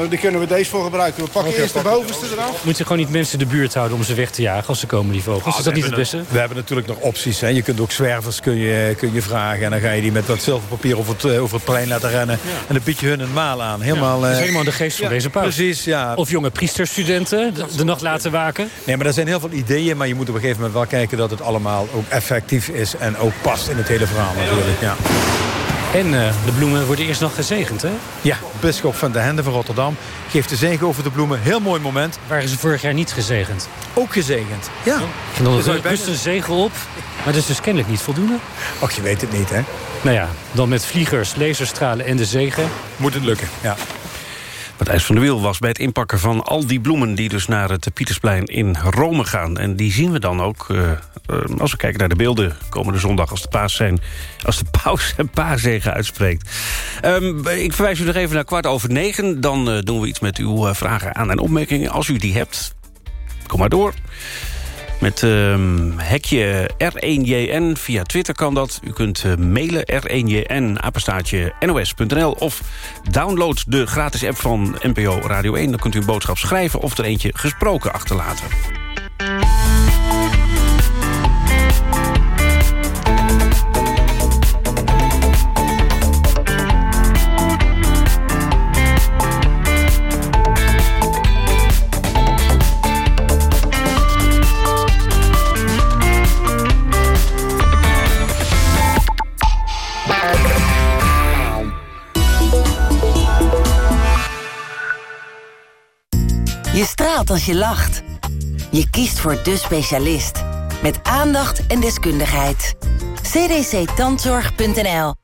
[SPEAKER 32] Die kunnen we deze voor gebruiken. We pakken okay, eerst de bovenste eraf.
[SPEAKER 31] Moeten gewoon niet mensen de buurt houden om ze weg te jagen als ze komen, die vogels? Oh, is dat niet het beste?
[SPEAKER 32] We hebben natuurlijk nog opties. Hè. Je kunt ook zwervers kun je, kun je vragen. En dan ga je die met wat zilverpapier over het, over het plein laten rennen. Ja. En dan bied je hun een maal aan. Helemaal,
[SPEAKER 31] ja, dat is helemaal de geest van deze paus.
[SPEAKER 32] Precies, ja.
[SPEAKER 31] Of jonge priesterstudenten de, de nacht laten waken.
[SPEAKER 32] Nee, maar er zijn heel veel ideeën. Maar je moet op een gegeven moment wel kijken dat het allemaal ook effectief is. En ook past in het hele verhaal natuurlijk. Ja.
[SPEAKER 31] En uh, de bloemen worden eerst nog gezegend, hè?
[SPEAKER 32] Ja, bisschop van de Hende van Rotterdam geeft de zegen over de bloemen. Heel mooi moment.
[SPEAKER 31] Waren ze vorig jaar niet gezegend?
[SPEAKER 32] Ook gezegend, ja.
[SPEAKER 31] En dan rust dus een zegel op, maar dat is dus kennelijk niet voldoende.
[SPEAKER 32] Och, je weet het niet, hè?
[SPEAKER 31] Nou ja, dan met vliegers, laserstralen en de zegen.
[SPEAKER 32] Moet het lukken, ja.
[SPEAKER 2] Matthijs van der Wiel was bij het inpakken van al die bloemen... die dus naar het Pietersplein in Rome gaan. En die zien we dan ook, eh, eh, als we kijken naar de beelden... komende zondag als de paus zijn, als de paus zijn paarzegen uitspreekt. Ehm, ik verwijs u nog even naar kwart over negen. Dan eh, doen we iets met uw vragen aan en opmerkingen. Als u die hebt, kom maar door. Met ehm, hekje R1JN via Twitter kan dat. U kunt eh, mailen R1JN, apenstaartje nos.nl... of download de gratis app van NPO Radio 1. Dan kunt u een boodschap schrijven of er eentje gesproken achterlaten.
[SPEAKER 34] Straalt als je lacht. Je kiest voor de specialist. Met aandacht en deskundigheid. cdctandzorg.nl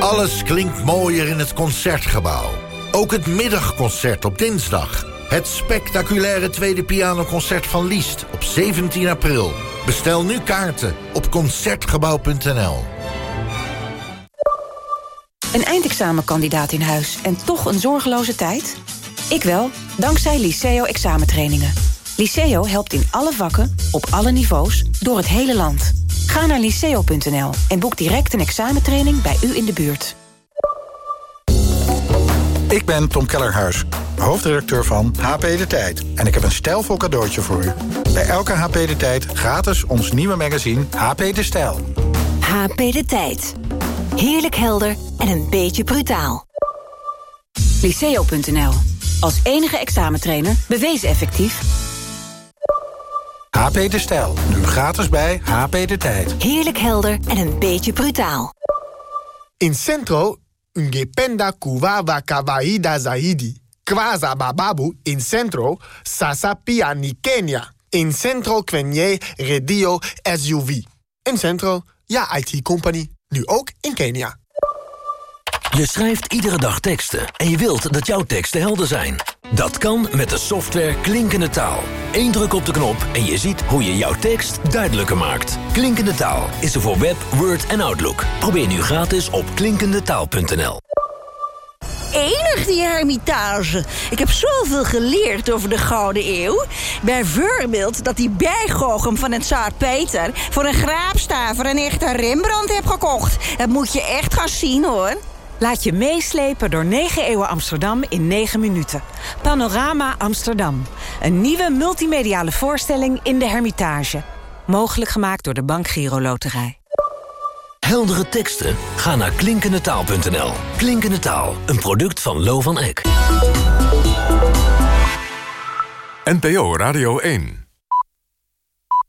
[SPEAKER 35] Alles klinkt mooier in het Concertgebouw. Ook het middagconcert op dinsdag. Het spectaculaire tweede pianoconcert van Liest op 17 april. Bestel nu kaarten op Concertgebouw.nl.
[SPEAKER 21] Een eindexamenkandidaat in huis en toch een zorgeloze tijd? Ik wel, dankzij Liceo examentrainingen. Liceo helpt in alle vakken, op alle niveaus, door het hele land. Ga naar liceo.nl en boek direct een examentraining bij u in de buurt.
[SPEAKER 36] Ik ben Tom Kellerhuis, hoofdredacteur van HP De Tijd. En ik heb een stijlvol cadeautje voor u. Bij elke HP De Tijd gratis ons nieuwe magazine HP De Stijl.
[SPEAKER 37] HP De Tijd. Heerlijk helder en een beetje brutaal.
[SPEAKER 21] Liceo.nl. Als enige examentrainer bewezen effectief.
[SPEAKER 36] HP De Stijl. Nu gratis bij HP De Tijd.
[SPEAKER 37] Heerlijk helder en een beetje brutaal.
[SPEAKER 38] In Centro, ungependa kuwawa kawaida zaidi. Kwaza bababu in Centro, sasa pia ni Kenya. In Centro kwenye radio SUV. In Centro, ja IT-company. Nu ook in Kenia.
[SPEAKER 18] Je schrijft iedere dag teksten en je wilt dat jouw teksten helder zijn. Dat kan met de software Klinkende Taal. Eén druk op de knop en je ziet hoe je jouw tekst duidelijker maakt. Klinkende Taal is er voor Web, Word en Outlook. Probeer nu gratis op klinkendetaal.nl.
[SPEAKER 39] Enig die hermitage. Ik heb zoveel geleerd over de Gouden Eeuw. Bijvoorbeeld dat die bijgoochem van het Tsaar Peter... voor een graapstaver een echte Rembrandt heb gekocht. Dat moet je echt gaan zien, hoor.
[SPEAKER 21] Laat je meeslepen door 9 eeuwen Amsterdam in 9 minuten. Panorama Amsterdam. Een nieuwe multimediale voorstelling in de Hermitage. Mogelijk gemaakt door de Bank Giro Loterij.
[SPEAKER 18] Heldere teksten? Ga naar klinkendetaal.nl. Klinkende Taal, een product van Lo van Eck.
[SPEAKER 40] NPO Radio 1